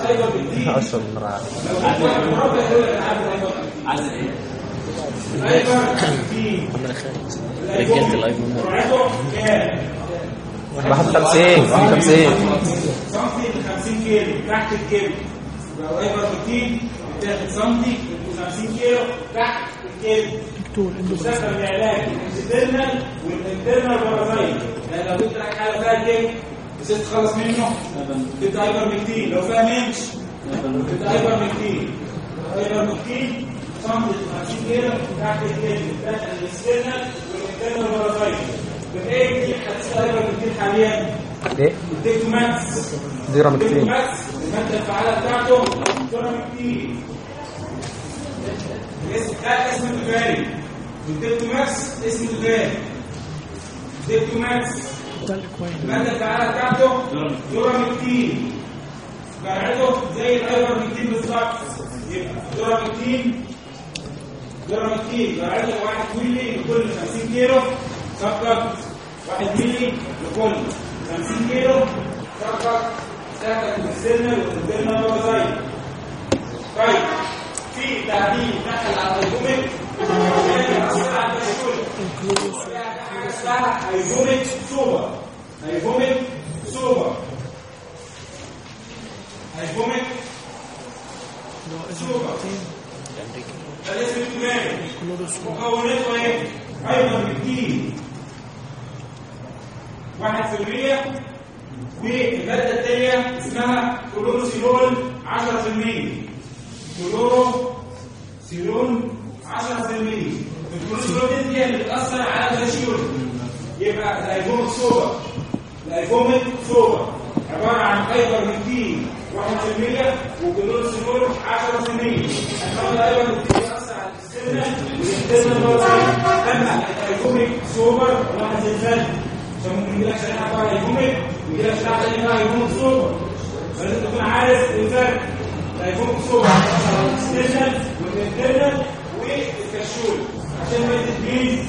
من رعب لو واحد مربع يقول لك أنا عارف هايبر مكتين عايز إيه؟ ربنا يخليك رجالة الايفون كام؟ 51 51 سنتي ل 50 كيلو تحت الكيلو لو هايبر مكتين بتاخد سنتي ل 50 كيلو تحت الكيلو دكتور مستخدم العلاج الانترنال والانترنال بارازايت لو جبت لك حاله فيها كيك نسيت تخلص منه جبت هايبر مكتين لو فيها منش جبت هايبر مكتين هايبر مكتين صمت 50 كيلو تحت الكيلو داخل الانترنال والانترنال بارازايت بايه دي حديث هايبر مكتين حاليا إيه الديكتوماكس ديرامكتين الديكتوماكس الماده الفعاله بتاعته ديرامكتين ده اسم تجاري والديكتوماكس اسم تجاري الاكوين المادة الفعالة بتاعته دورامكتين فرعته زي الايفرمكتين بالظبط يبقى دورامكتين دورامكتين فرعته 1 مللي لكل 50 كيلو. فقط 1 مللي لكل 50 كيلو. فقط سهلة السنة والانترنال بارازايت طيب في تعديل دخل على اسمها Ivomec Super Ivomec Super Ivomec Super الاسم التجاري مكوناته إيه؟ أيضا بكتير واحد في المية والمادة التانية اسمها clorsulon 10% clorsulon 10% الـ clorsulon دي هي اللي بتأثر على الـ Fasciola يبقى الـ Ivomec Super الـ Ivomec Super عبارة عن ايبر مكتين 1% و clorsulon 10% النوع الايبر مكتين بيأثر على الـ external وال internal parasite اما الـ Ivomec سوبر واحد زي الفل فممكن يجي لك شريحة بقى ايفوميك ويجي لك شريحة تانية بقى سوبر فلازم تكون عارف الفرق الايفوميك سوبر بيأثر على والكشول عشان ما يتدبيز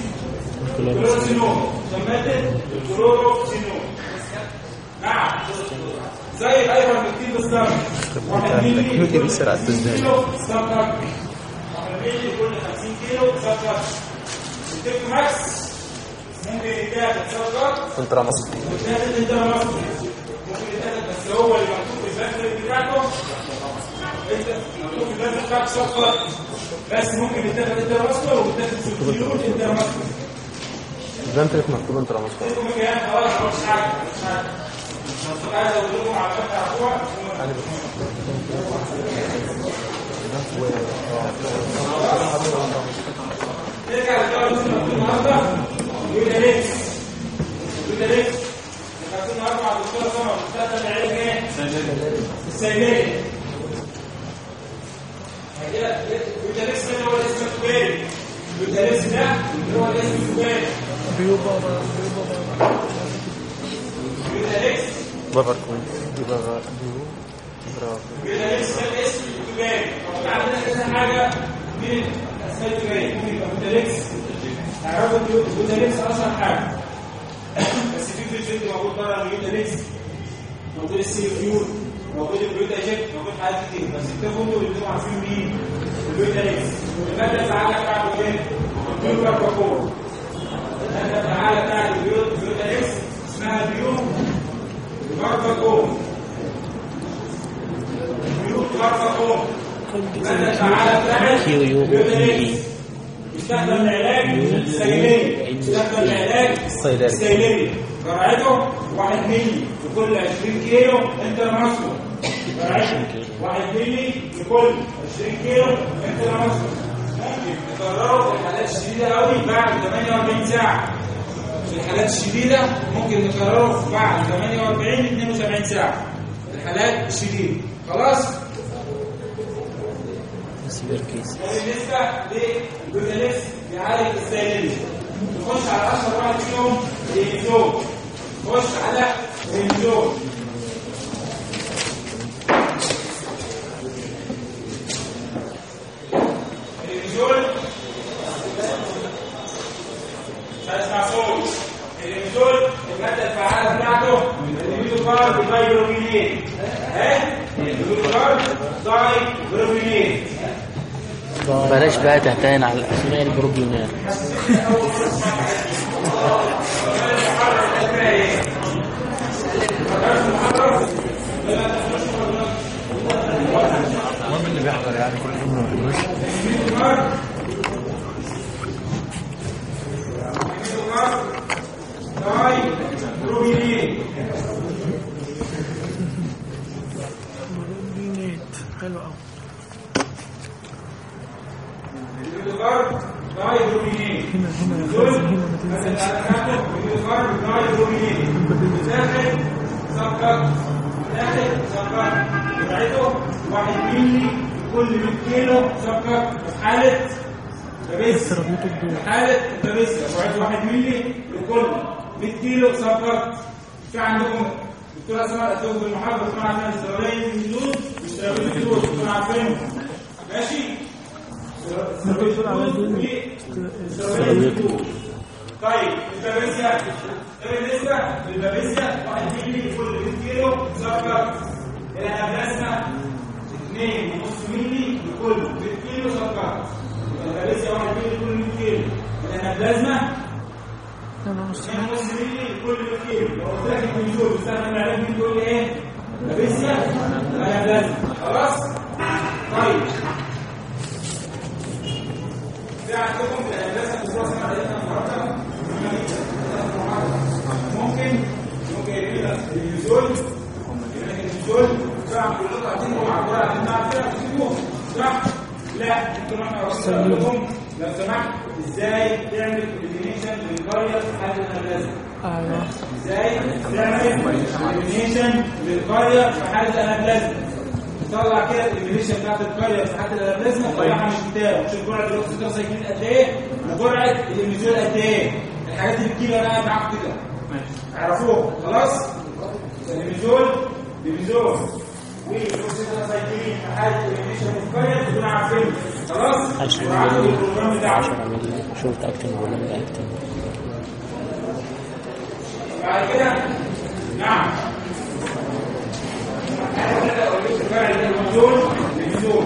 كلوروسينوم شماتت الكلوروسينوم نعم زي الايبر مكتين بالظبط واحد مللي سرعة تزداد. كيلو سكر. واحد مللي كل 50 كيلو سكر. التيك ماكس. ممكن يتاخد سكر. انترا مصر ويتاخد انترا مصر ممكن يتاخد بس هو اللي مكتوب في الباكتيريا بتاعته أنت مكتوب في الباكتيريا بتاعته سكر. بس ممكن يتاخد انترا مصر ويتاخد سكريون انترا مصر الفنتريك مكتوب انترا مصر اسمه مكان خلاص مش حاجة مش حاجة نرجع للدرجه النهارده ويبقى نكس ويبقى نكس نكون أربع دكتور سمع مستقبل العلم إيه؟ السيميه والدرس ده هو الاسم التجاري والدرس ده هو الاسم التجاري بيوبا برافو جلوتاليكس ده الاسم التجاري موجود عندنا كذا حاجة من الاسماء التجاريه ممكن يبقى جلوتاليكس تعرفوا الجلوتاليكس اشهر حاجة بس في فيجن موجود بره الجلوتاليكس موجود السيليكيور موجود الجلوتاجيت موجود حاجات كتير بس اللي أنتوا عارفين مين الجلوتاليكس الماده الفعاله بتاعته إيه؟ الجلوتاكور الماده الفعاله بتاعت الجلوتاليكس اسمها بيو بارباكوم بيو بارباكوم الماده الفعاله بتاعت كيو يو الجلوتاليكس يستخدم العلاج السيليري يستخدم العلاج. السيلري جرعته 1 مللي في كل 20 كيلو انترماسكول جرعته 1 مللي في كل 20 كيلو انترماسكول ممكن نكرره في الحالات الشديده قوي بعد 48 ساعه في الحالات الشديدة ممكن نكرره بعد 48 72 ساعة. في الحالات الشديدة. خلاص؟ severe case بالنسبة لل Butalex بيعالج السيلين نخش على أشهر واحد فيهم الـ Imizol نخش على الـ Imizol الانزول مش هتسمع صوت الانزول الماده الفعاله بتاعته الاميدوكارد دايبرومينيت ها الاميدوكارد دايبرومينيت بلاش بقى تهتين على الأسماء البروبيونات المهم اللي بيحضر يعني كل يوم ما بيقولوش. بينيت حلو قوي هنا هنا يا فايز هنا ما تنساش كل 100 كيلو سكر حالة الدور حالة كبسة سرعته 1 مللي لكل 100 كيلو سكر في عندكم دكتور اسماء قالت في المحاضرة تكون عارفين السرعين الجدود والسرعين الجدود تكون عارفينهم ماشي؟ على دول السرعين الجدود طيب البابيسيا للبابيسيا 1 مللي لكل 100 كيلو سكر الهبلاسما 2.5 مللي لكل 100 كيلو سكر البابيسيا 1 مللي لكل 100 كيلو يعني نص مللي لكل كيلو لو قلت لك الكونجور بيستخدم العلاج دي تقول لي إيه؟ لابسها ولا لازم خلاص؟ طيب في عندكم في الهندسه دكتور اسمها علينا النهارده ممكن ممكن يجي لك اليوزول يجي لك اليوزول طبعا كلكم هتنجوا مع الكوره هتنجوا مع الفرقه هتنجوا صح؟ لا أنتوا إحنا أقول لكم لو سمحت إزاي تعمل كومبينيشن للقريه في حاله أيوه إزاي تعمل كومبينيشن للقريه في حاله الهندسه طلع كده الكومبينيشن بتاعت القرية في حاله الهندسه طلعها من الكتاب وشوف جرعه الاكسجين سايكلين قد إيه؟ وجرعه الاميزول قد إيه؟ الحاجات دي بالكيلو أنا قاعد معاكم كده اعرفوها خلاص؟ الاميزول الاميزول والاكسجين سايكلين في حاله في القرية عارفين خلاص؟ البروجرام بتاعكم 10 مللي شورت اكتن ولا اكتن بعد كده؟ نعم. النزول النزول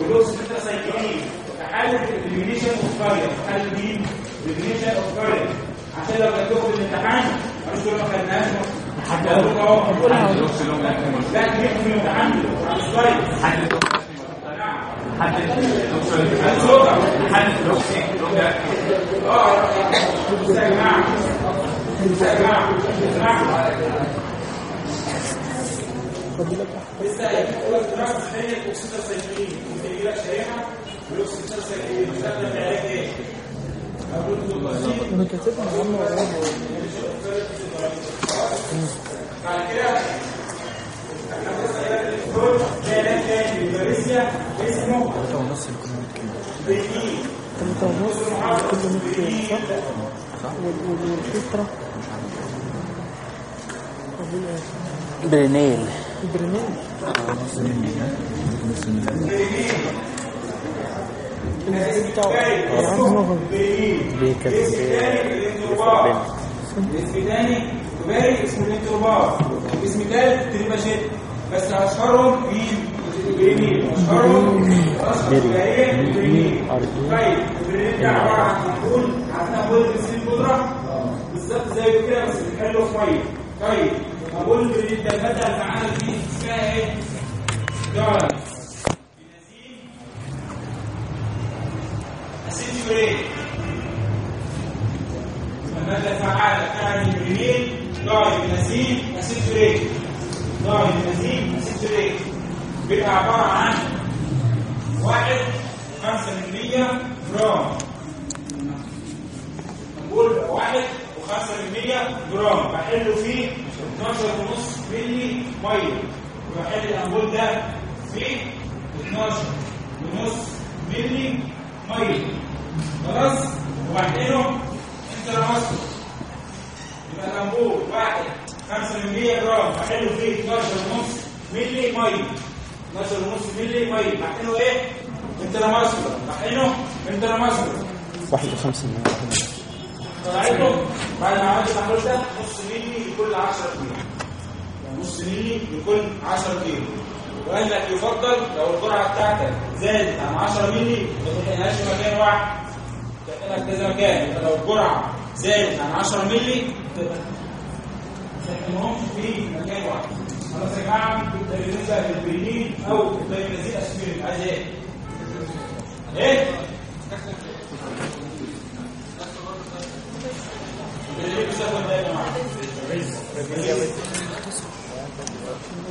ولوس سايكلين في حاله الاليمينيشن اوف كارير حاله دي الاليمينيشن اوف كارير عشان لو كانت في الامتحان مش كل ما خدناهاش حتى لو لا تجيب في الامتحان على السلايد حد صوتك آه بصوا يا جماعة يا جماعة اسمعوا لسه يقول دراسه هي الاكسيد السيكلين لك شريحه والاكسيد السيكلين بيستخدم في علاج إيه؟ أنا كاتبها وراها بعد كده الكنترول ده نام تاني بالباريسيا اسمه بريكين تلاتة ونص كل مية كيلو صح؟ وال- وال- والفكرة أقول إيه؟ برينيل البرنامج الاسم مغرب بيكتب اسم تاني تجاري اسمه الانتروبار اسم تالت تريباشيت بس اشهرهم؟ بريميل اشهرهم بريميل طيب البريميل ده عباره عندنا بيسيب القدره بالظبط زيه كده بس بنحله في طيب البريميل ده الماده الفعاله فيه اسمها إيه؟ جاز اسيتيوريت المادة الفعالة بتاعت ال Berenil diminazene aceturate diminazene aceturate بيبقى عبارة عن واحد خمسة من مية. جرام. نقول واحد وخمسة من مية. جرام. بحله فيه 12 ونص ملي مية. وبحل الأنبول ده فيه 12 ونص ملي مية. خلاص؟ وبحقنه intramuscular يبقى الأنبول واحد خمسة من مية جرام. بحله فيه 12 ونص ملي مية. 12 ونص ملي مية. بحقنه إيه؟ intramuscular بحقنه intramuscular واحد وخمسة من طلعته بعد ما عملت التحليل ده نص ملي لكل 10 كيلو. نص ملي لكل 10 كيلو. وقال لك يفضل لو الجرعه بتاعتك زادت عن 10 ملي ما تحقنهاش في مكان واحد. تحقنها في كذا مكان. يبقى لو الجرعه زادت عن 10 ملي تبقى ما تحقنهمش في مكان واحد. خلاص يا جماعة بالنسبة للبريمين أو البنزين اسبرين عايز إيه؟ إيه؟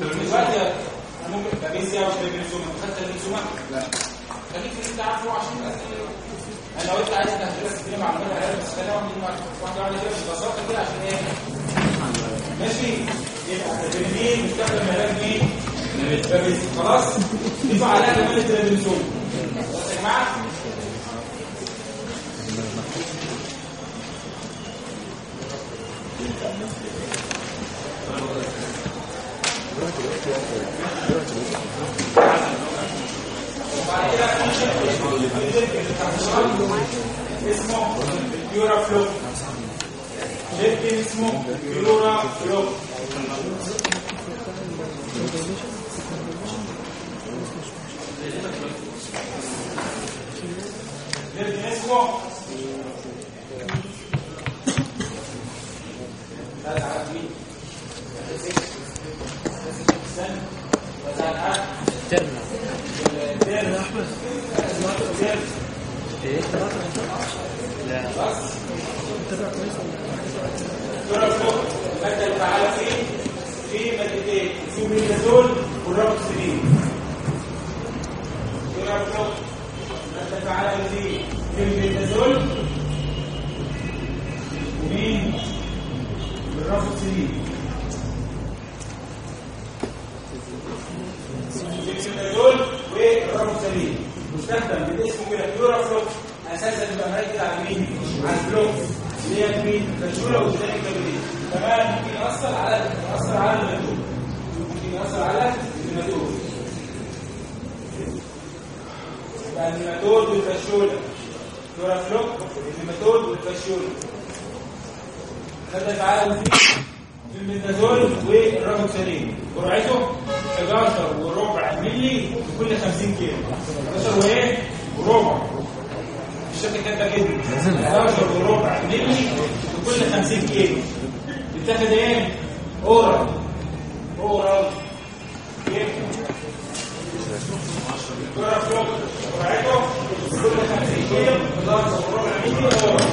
دلوقتي ممكن تبيسيا أو تبيسوما خدت البيسوما لا خليك في انت عارفه عشان أنا لو انت عايز تحضر كده معلومات عليها بس خلينا واحدة واحدة كده ببساطه كده عشان إيه ماشي يبقى التدريبين مستخدم علاج مين؟ خلاص ضيفوا عليها كمان التلفزيون يا جماعة اسمه البيورا فلو لكن فوق المادة الفعالة فيه في مادتين في ميلازول والرابوكسيلين دول فوق المادة الفعالة فيه في ميلازول ومين والرابوكسيلين الميلازول والرابوكسيلين مستخدم بالاسم كده بيورافلوك أساسا بيبقى مركز على مين؟ على الفلوك اللي هي مين؟ الفشوله والثاني الكبريت كمان ممكن ياثر على ياثر على الماتور ممكن ياثر على الماتور يبقى الماتور والفشوله بيورافلوك الماتور والفشوله هذا تعالى فيه الميتازول والرابوكسالين جرعته 11 وربع ملي لكل 50 كيلو 11 وايه وربع الشكل كده كده 11 وربع ملي لكل 50 كيلو بتاخد إيه اورال اورال كيف جرعة فلوك جرعته كل 50 كيلو 11 وربع ملي اورال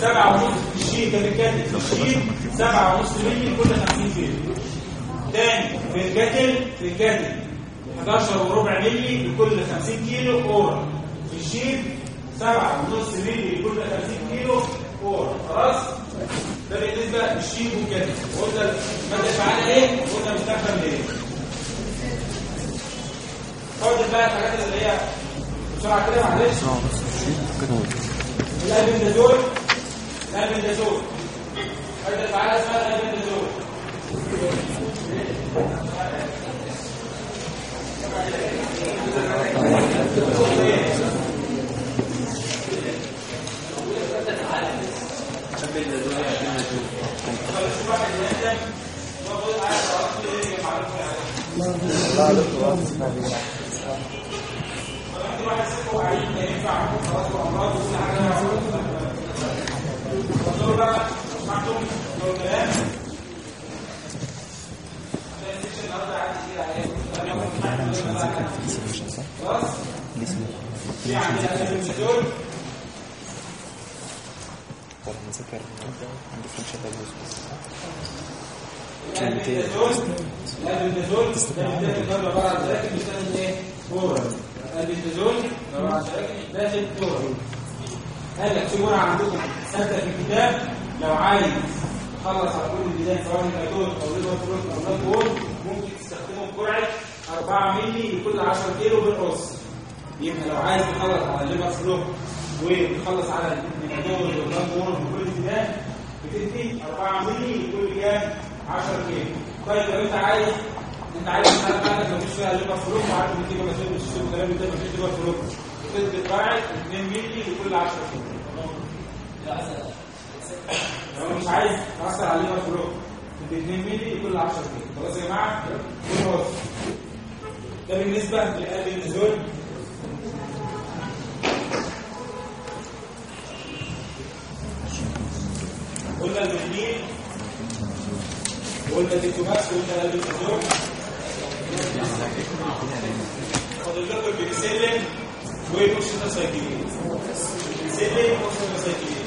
سبعة ونص في الشيء ده بيتكتل في الشيء سبعة ونص ملي كل 50 كيلو تاني في الكتل في الكتل 11 وربع ملي لكل 50 كيلو اورا في الشيء 7 ونص مللي لكل 50 كيلو فور خلاص؟ ده بالنسبة للشيب وكده. قلنا الماده الفعاله إيه؟ قلنا بتستخدم ليه؟ فاضل بقى الحاجات اللي هي بسرعة كده معلش. الألبندازول. الألبندازول. الماده الفعاله اسمها الالبندازول في عندنا الالبندازول طب نذاكر عندي فانكشن دايجنوستس الالبندازول الالبندازول ده بيتاخد برضه عباره عن تراكم بيستخدم إيه؟ فورا الالبندازول عباره عن تراكم داخل فورا قال لك في جرعه عندكم ثابته في الكتاب لو عايز تخلص على كل البدايه سواء الكاتون أو فلوس أو بلاك وول ممكن تستخدمه بجرعه 4 مللي لكل 10 كيلو بالقص يبقى لو عايز تخلص على الليفر فلوك وتخلص على والبلاك وول في كل البدايه بتدي 4 مللي لكل كام 10 كيلو طيب لو انت عايز انت عايز الحاله بتاعتك لو مش فيها ليفر فلوك وعارف ان تيجي مسؤول مش تشوف الكلام ده مفيش ليفر فلوك بتدي جرعه 2 مللي لكل 10 كيلو لو مش عايز تأثر على ال liver fluke تدي 2 مللي لكل 10 كيلو خلاص يا جماعة ده بالنسبة للالبندازول قلنا البنين قلنا ال Dectomax قلنا الالبندازول فاضل لكم البنسلين والبوكسيتاسايكلين البنسلين والبوكسيتاسايكلين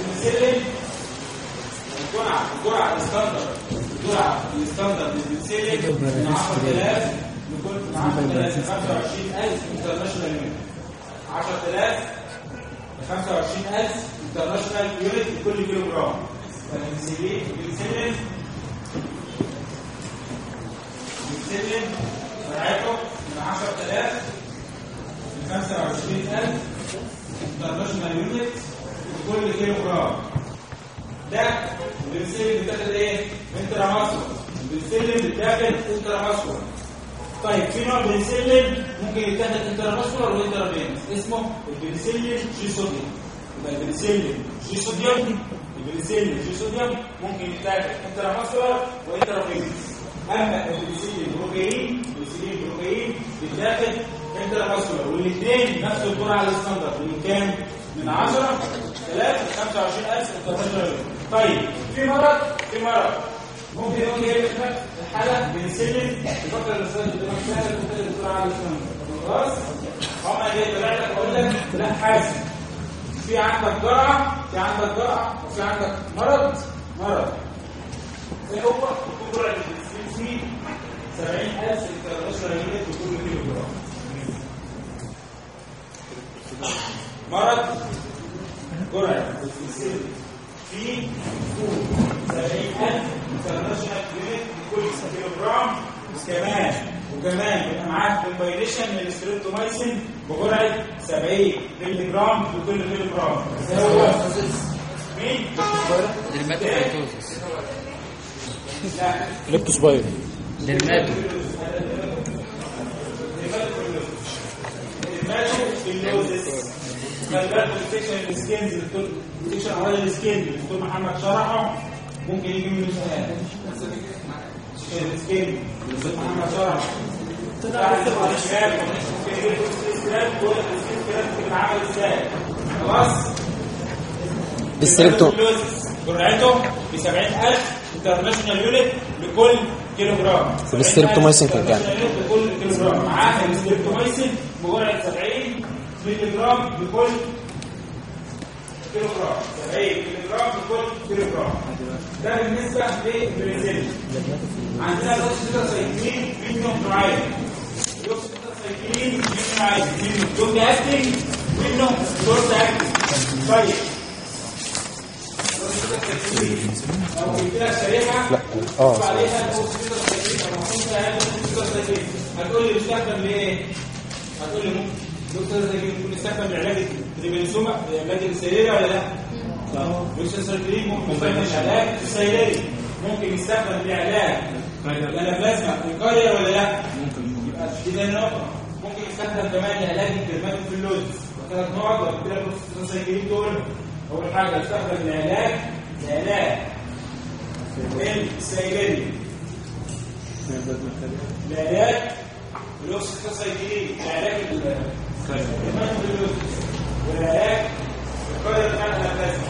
البنسلين الجرعة الجرعة ال standard الجرعة ال standard للبنسلين من 10000 لكل من 10000 ل 25000 international unit. 10000 ل 25000 international unit لكل كيلو جرام البنسلين جرعته من 10000 ل 25000 international unit كل كيلو جرام ده البنسلين بتاخد إيه؟ intramuscular البنسلين بتاخد intramuscular طيب في نوع بنسلين ممكن يتاخد intramuscular و intravenous اسمه ال penicillin G sodium ال penicillin G sodium ال penicillin G sodium ممكن يتاخد intramuscular و intravenous اما ال penicillin procaine ال penicillin procaine بيتاخد intramuscular والاثنين نفس الجرعه ال standard من كام؟ من 10 3 25000 international طيب في مرض في مرض ممكن يقول لي إيه الحاله بنسلم الفترة اللي فاتت دي مثلا كنت الدكتور على خلاص هم جاي طلع لك أقول لك لا حاسب في عندك جرعة في عندك جرعة وفي عندك مرض مرض. إيه هو؟ الجرعه فيه 70000 international unit بكل كيلو جرام مرض. جرعة في 70000 international unit لكل كيلو جرام وكمان وكمان يبقى معاك combination من الستريبتومايسين بجرعه 70 مللي جرام لكل كيلو جرام هو مين؟ ديرماتوفيتوزس لا ليبتوسباير ديرماتو الماتوفيلوزيس مالبات بروتكشن السكينز بروتكشن على السكين اللي الدكتور محمد شرحه ممكن يجي منه سؤال الدكتور محمد ال strepto جرعته ب 70000 international unit لكل كيلو جرام والستريبتومايسين كان؟ لكل كيلو جرام معاها الستريبتومايسين بجرعة 70 مللي جرام لكل كيلو جرام 70 مللي جرام لكل كيلو جرام ده بالنسبة للبنسلين عندنا الاوكسيدوسايكلين منهم نوعين الاوكسيدوسايكلين منه عايز منه long acting منه شورت اكتنج طيب لو جبت لك شريحه لا آه عليها البوكس كده سايكلين أو محطوط فيها البوكس كده سايكلين هتقول لي بيستخدم لايه؟ هتقول لي ممكن دكتور زي ممكن يستخدم لعلاج التريبنسوما علاج السيريريا ولا لا؟ دكتور سايكلين ممكن يستخدم لعلاج السيريريا ممكن يستخدم لعلاج الانابلازما القريه ولا لا؟ ممكن. يبقى دي ده النقطه ممكن يستخدم كمان لعلاج الدرماتوفيلوز ثلاث نقط ولا كده سايكلين دول أول حاجة يستخدم لعلاج لعلاج السيلاني العلاج الاوكسيتوسايكلين العلاج الهيماتوفيلوزيس والعلاج القرية بتاعت الأبلازما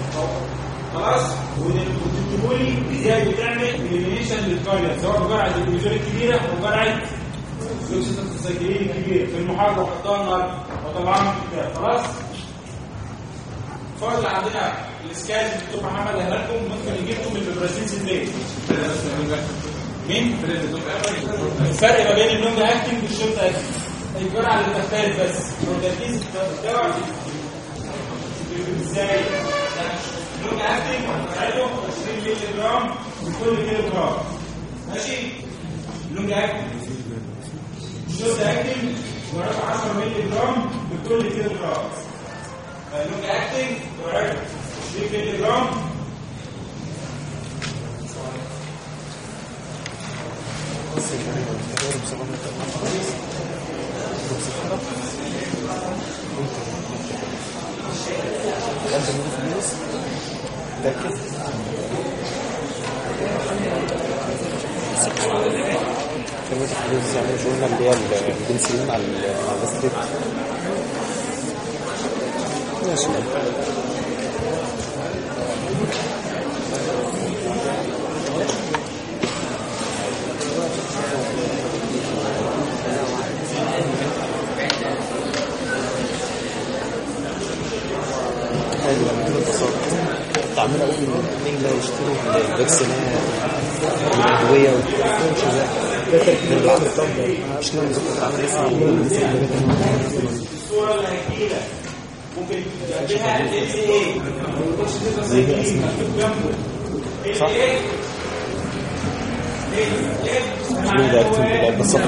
خلاص وتكتبوا لي إزاي بتعمل اليمينيشن للقرية سواء بجرعة الديفيجن الكبيرة أو جرعة الاوكسيتوسايكلين الكبيرة في المحاضرة وحطها النهارده وطبعا خلاص فاضل عندنا الاسكان اللي الدكتور محمد لكم ممكن يجيبكم ال piperazine citrate مين؟ الفرق ما بين ال long acting وال short acting الجرعه اللي بتختلف بس. وتركيز الدواء إزاي؟ ال long acting بتاعته 20 مللي جرام لكل كيلو جرام. ماشي؟ ال long acting ال short acting جرعته 10 مللي جرام لكل كيلو جرام. ال long acting جرعته 20 مللي جرام. البستيت ماشي عمال أقول لا يشتروا الفاكسينات والادويه ومش مش لازم ذكر عمل الصورة اللي هتجيلك ممكن تجيبها ال سي اي مكتوب جنبه ال صح. إيه؟ مين ده اكتب ده بالظبط مش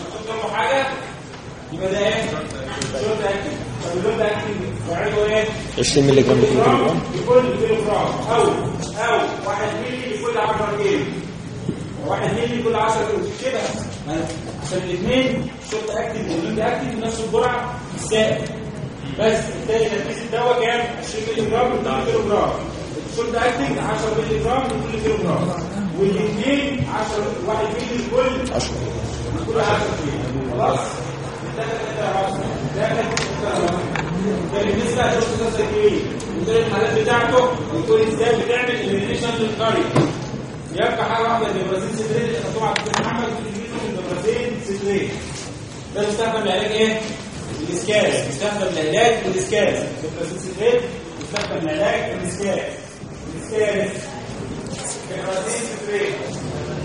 مكتوب جنبه حاجة يبقى ده إيه؟ شورت اكتنج طب اللون ده اكتنج وعيده إيه؟ 20 مللي جرام لكل كيلو جرام لكل كيلو جرام أو أو 1 مللي لكل 10 كيلو 1 مللي لكل 10 كيلو كده عشان الاثنين شورت اكتنج واللون ده اكتنج نفس الجرعه السائل بس بالتالي تركيز الدواء كام 20 مللي جرام لكل كيلو جرام الشورت اكتنج 10 مللي جرام لكل كيلو جرام والاثنين 10 1 مللي لكل 10 كل 10 كيلو خلاص ده كده ده ده ده بالنسبة للدكتور الزكي ودول الحالات بتاعته بتقول إزاي بتعمل elimination لل carrier يبقى حاجة واحدة ال piperazine citrate اللي على الدكتور محمد بتجيبهم ال piperazine citrate ده بيستخدم لعلاج إيه؟ الاسكاز بيستخدم لعلاج الاسكاز ال piperazine citrate بيستخدم لعلاج ال ascaris ال ascaris ال piperazine citrate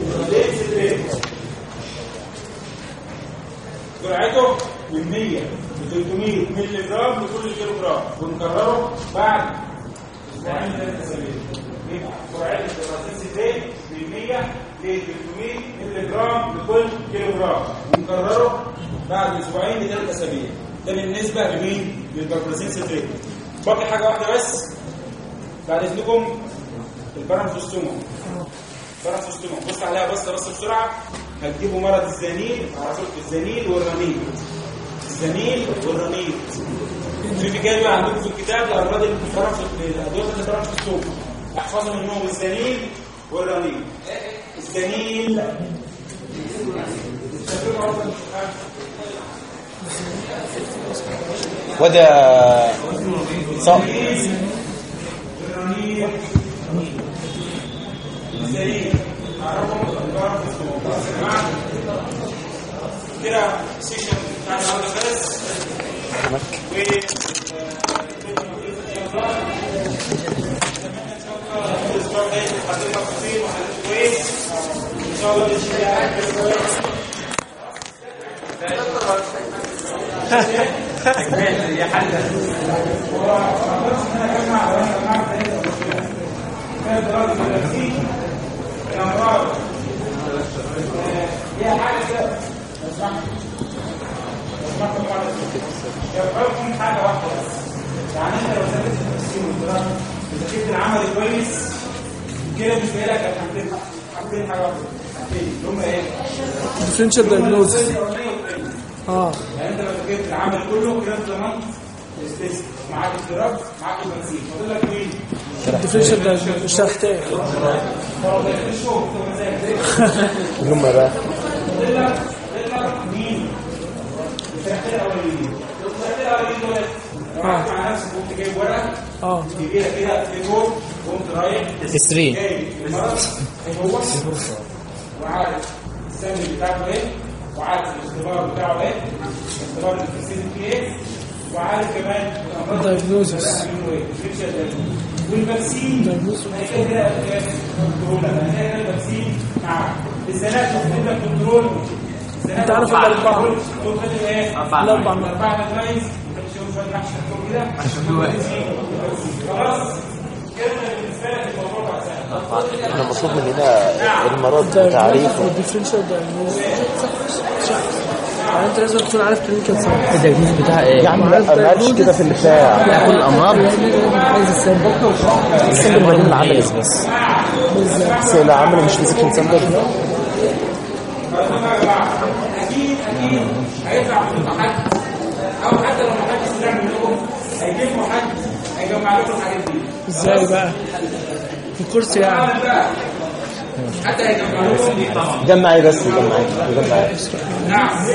ال piperazine citrate جرعته من 100 ل 300 مللي جرام لكل كيلو جرام ونكرره بعد أسبوعين ثلاث أسابيع. يبقى جرعه ال piperazine citrate من 100 ل 300 مللي جرام لكل كيلو جرام ونكرره بعد أسبوعين لثلاث أسابيع. ده بالنسبة لمين؟ لل piperazine citrate باقي حاجة واحدة بس؟ بعد إذنكم ال Paramphistoma Paramphistoma بص عليها بص بص بسرعة. هتجيبوا مرض الزنيل على صوره الزنيل والرنين الزنيل والرنين في كتاب عندكم في الكتاب لامراض الفرنس الادويه اللي الفرنس في السوق. احفظوا منهم الزنيل والرنين الزنيل وده صح. في كده سيشن بتاع النهارده خلص و حاجة واحدة بس يعني انت لو ذاكرت التفسير والدراسه وذاكرت العمل كويس كده مش باقي لك حاجتين حاجتين حاجة واحدة حاجتين اللي هم إيه؟ diagnosis آه يعني انت لو ذاكرت العمل كله كده ضمنت الاستيس معاك الدراب معاك البنزين فاضل لك مين؟ فرض الشغل انت مزاجك هم بقى فاضل لك فاضل لك مين؟ دول قعدت مع نفسك وقمت جايب ورقه آه كبيره كده في فوق وقمت رايح تسرين المرض هو وعارف السن بتاعته إيه وعارف الاختبار بتاعه إيه الاختبار اللي بتسيب فيه إيه وعارف كمان الامراض diagnosis. وال vaccine. هيكون كده control كده ال vaccine مع بتكتب لك control أنت عارف كويس خلاص الموضوع بقى سهل إحنا مطلوب مننا المرض وتعريفه وال differential diagnosis يعني أنت لازم تكون عارف clinical signs ال diagnosis بتاع إيه؟ لا ما قالش كده في البتاع كل الأمراض. عايز السامبل السامبل ما العملز بس بس. لا عمل مش فيزيكال سامبل أكيد أكيد أو حتى لو ما حدش طلع منكم هيجيب هيجمع لكم الحاجات دي. إزاي بقى؟ في الكورس يعني. حتى هيجمع لكم. جمع إيه بس؟ جمع إيه؟ جمع إيه؟ نعم حاجة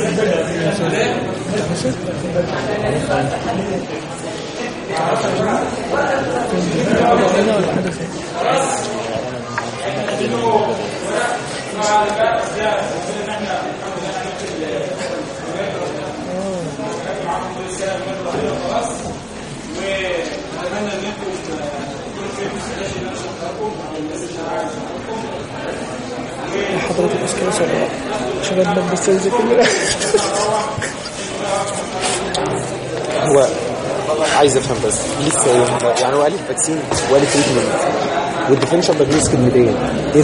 فين واتمنى ان أنتم تكونوا فهمتوا الحاجات اللي أنا شرحتها لكم أو الناس اللي أنا عايز حضرتك اسكان شباب. شباب بس زي كده هو عايز أفهم بس لسه يعني هو قال ال vaccine وقال ال treatment وال differential diagnosis كلمتين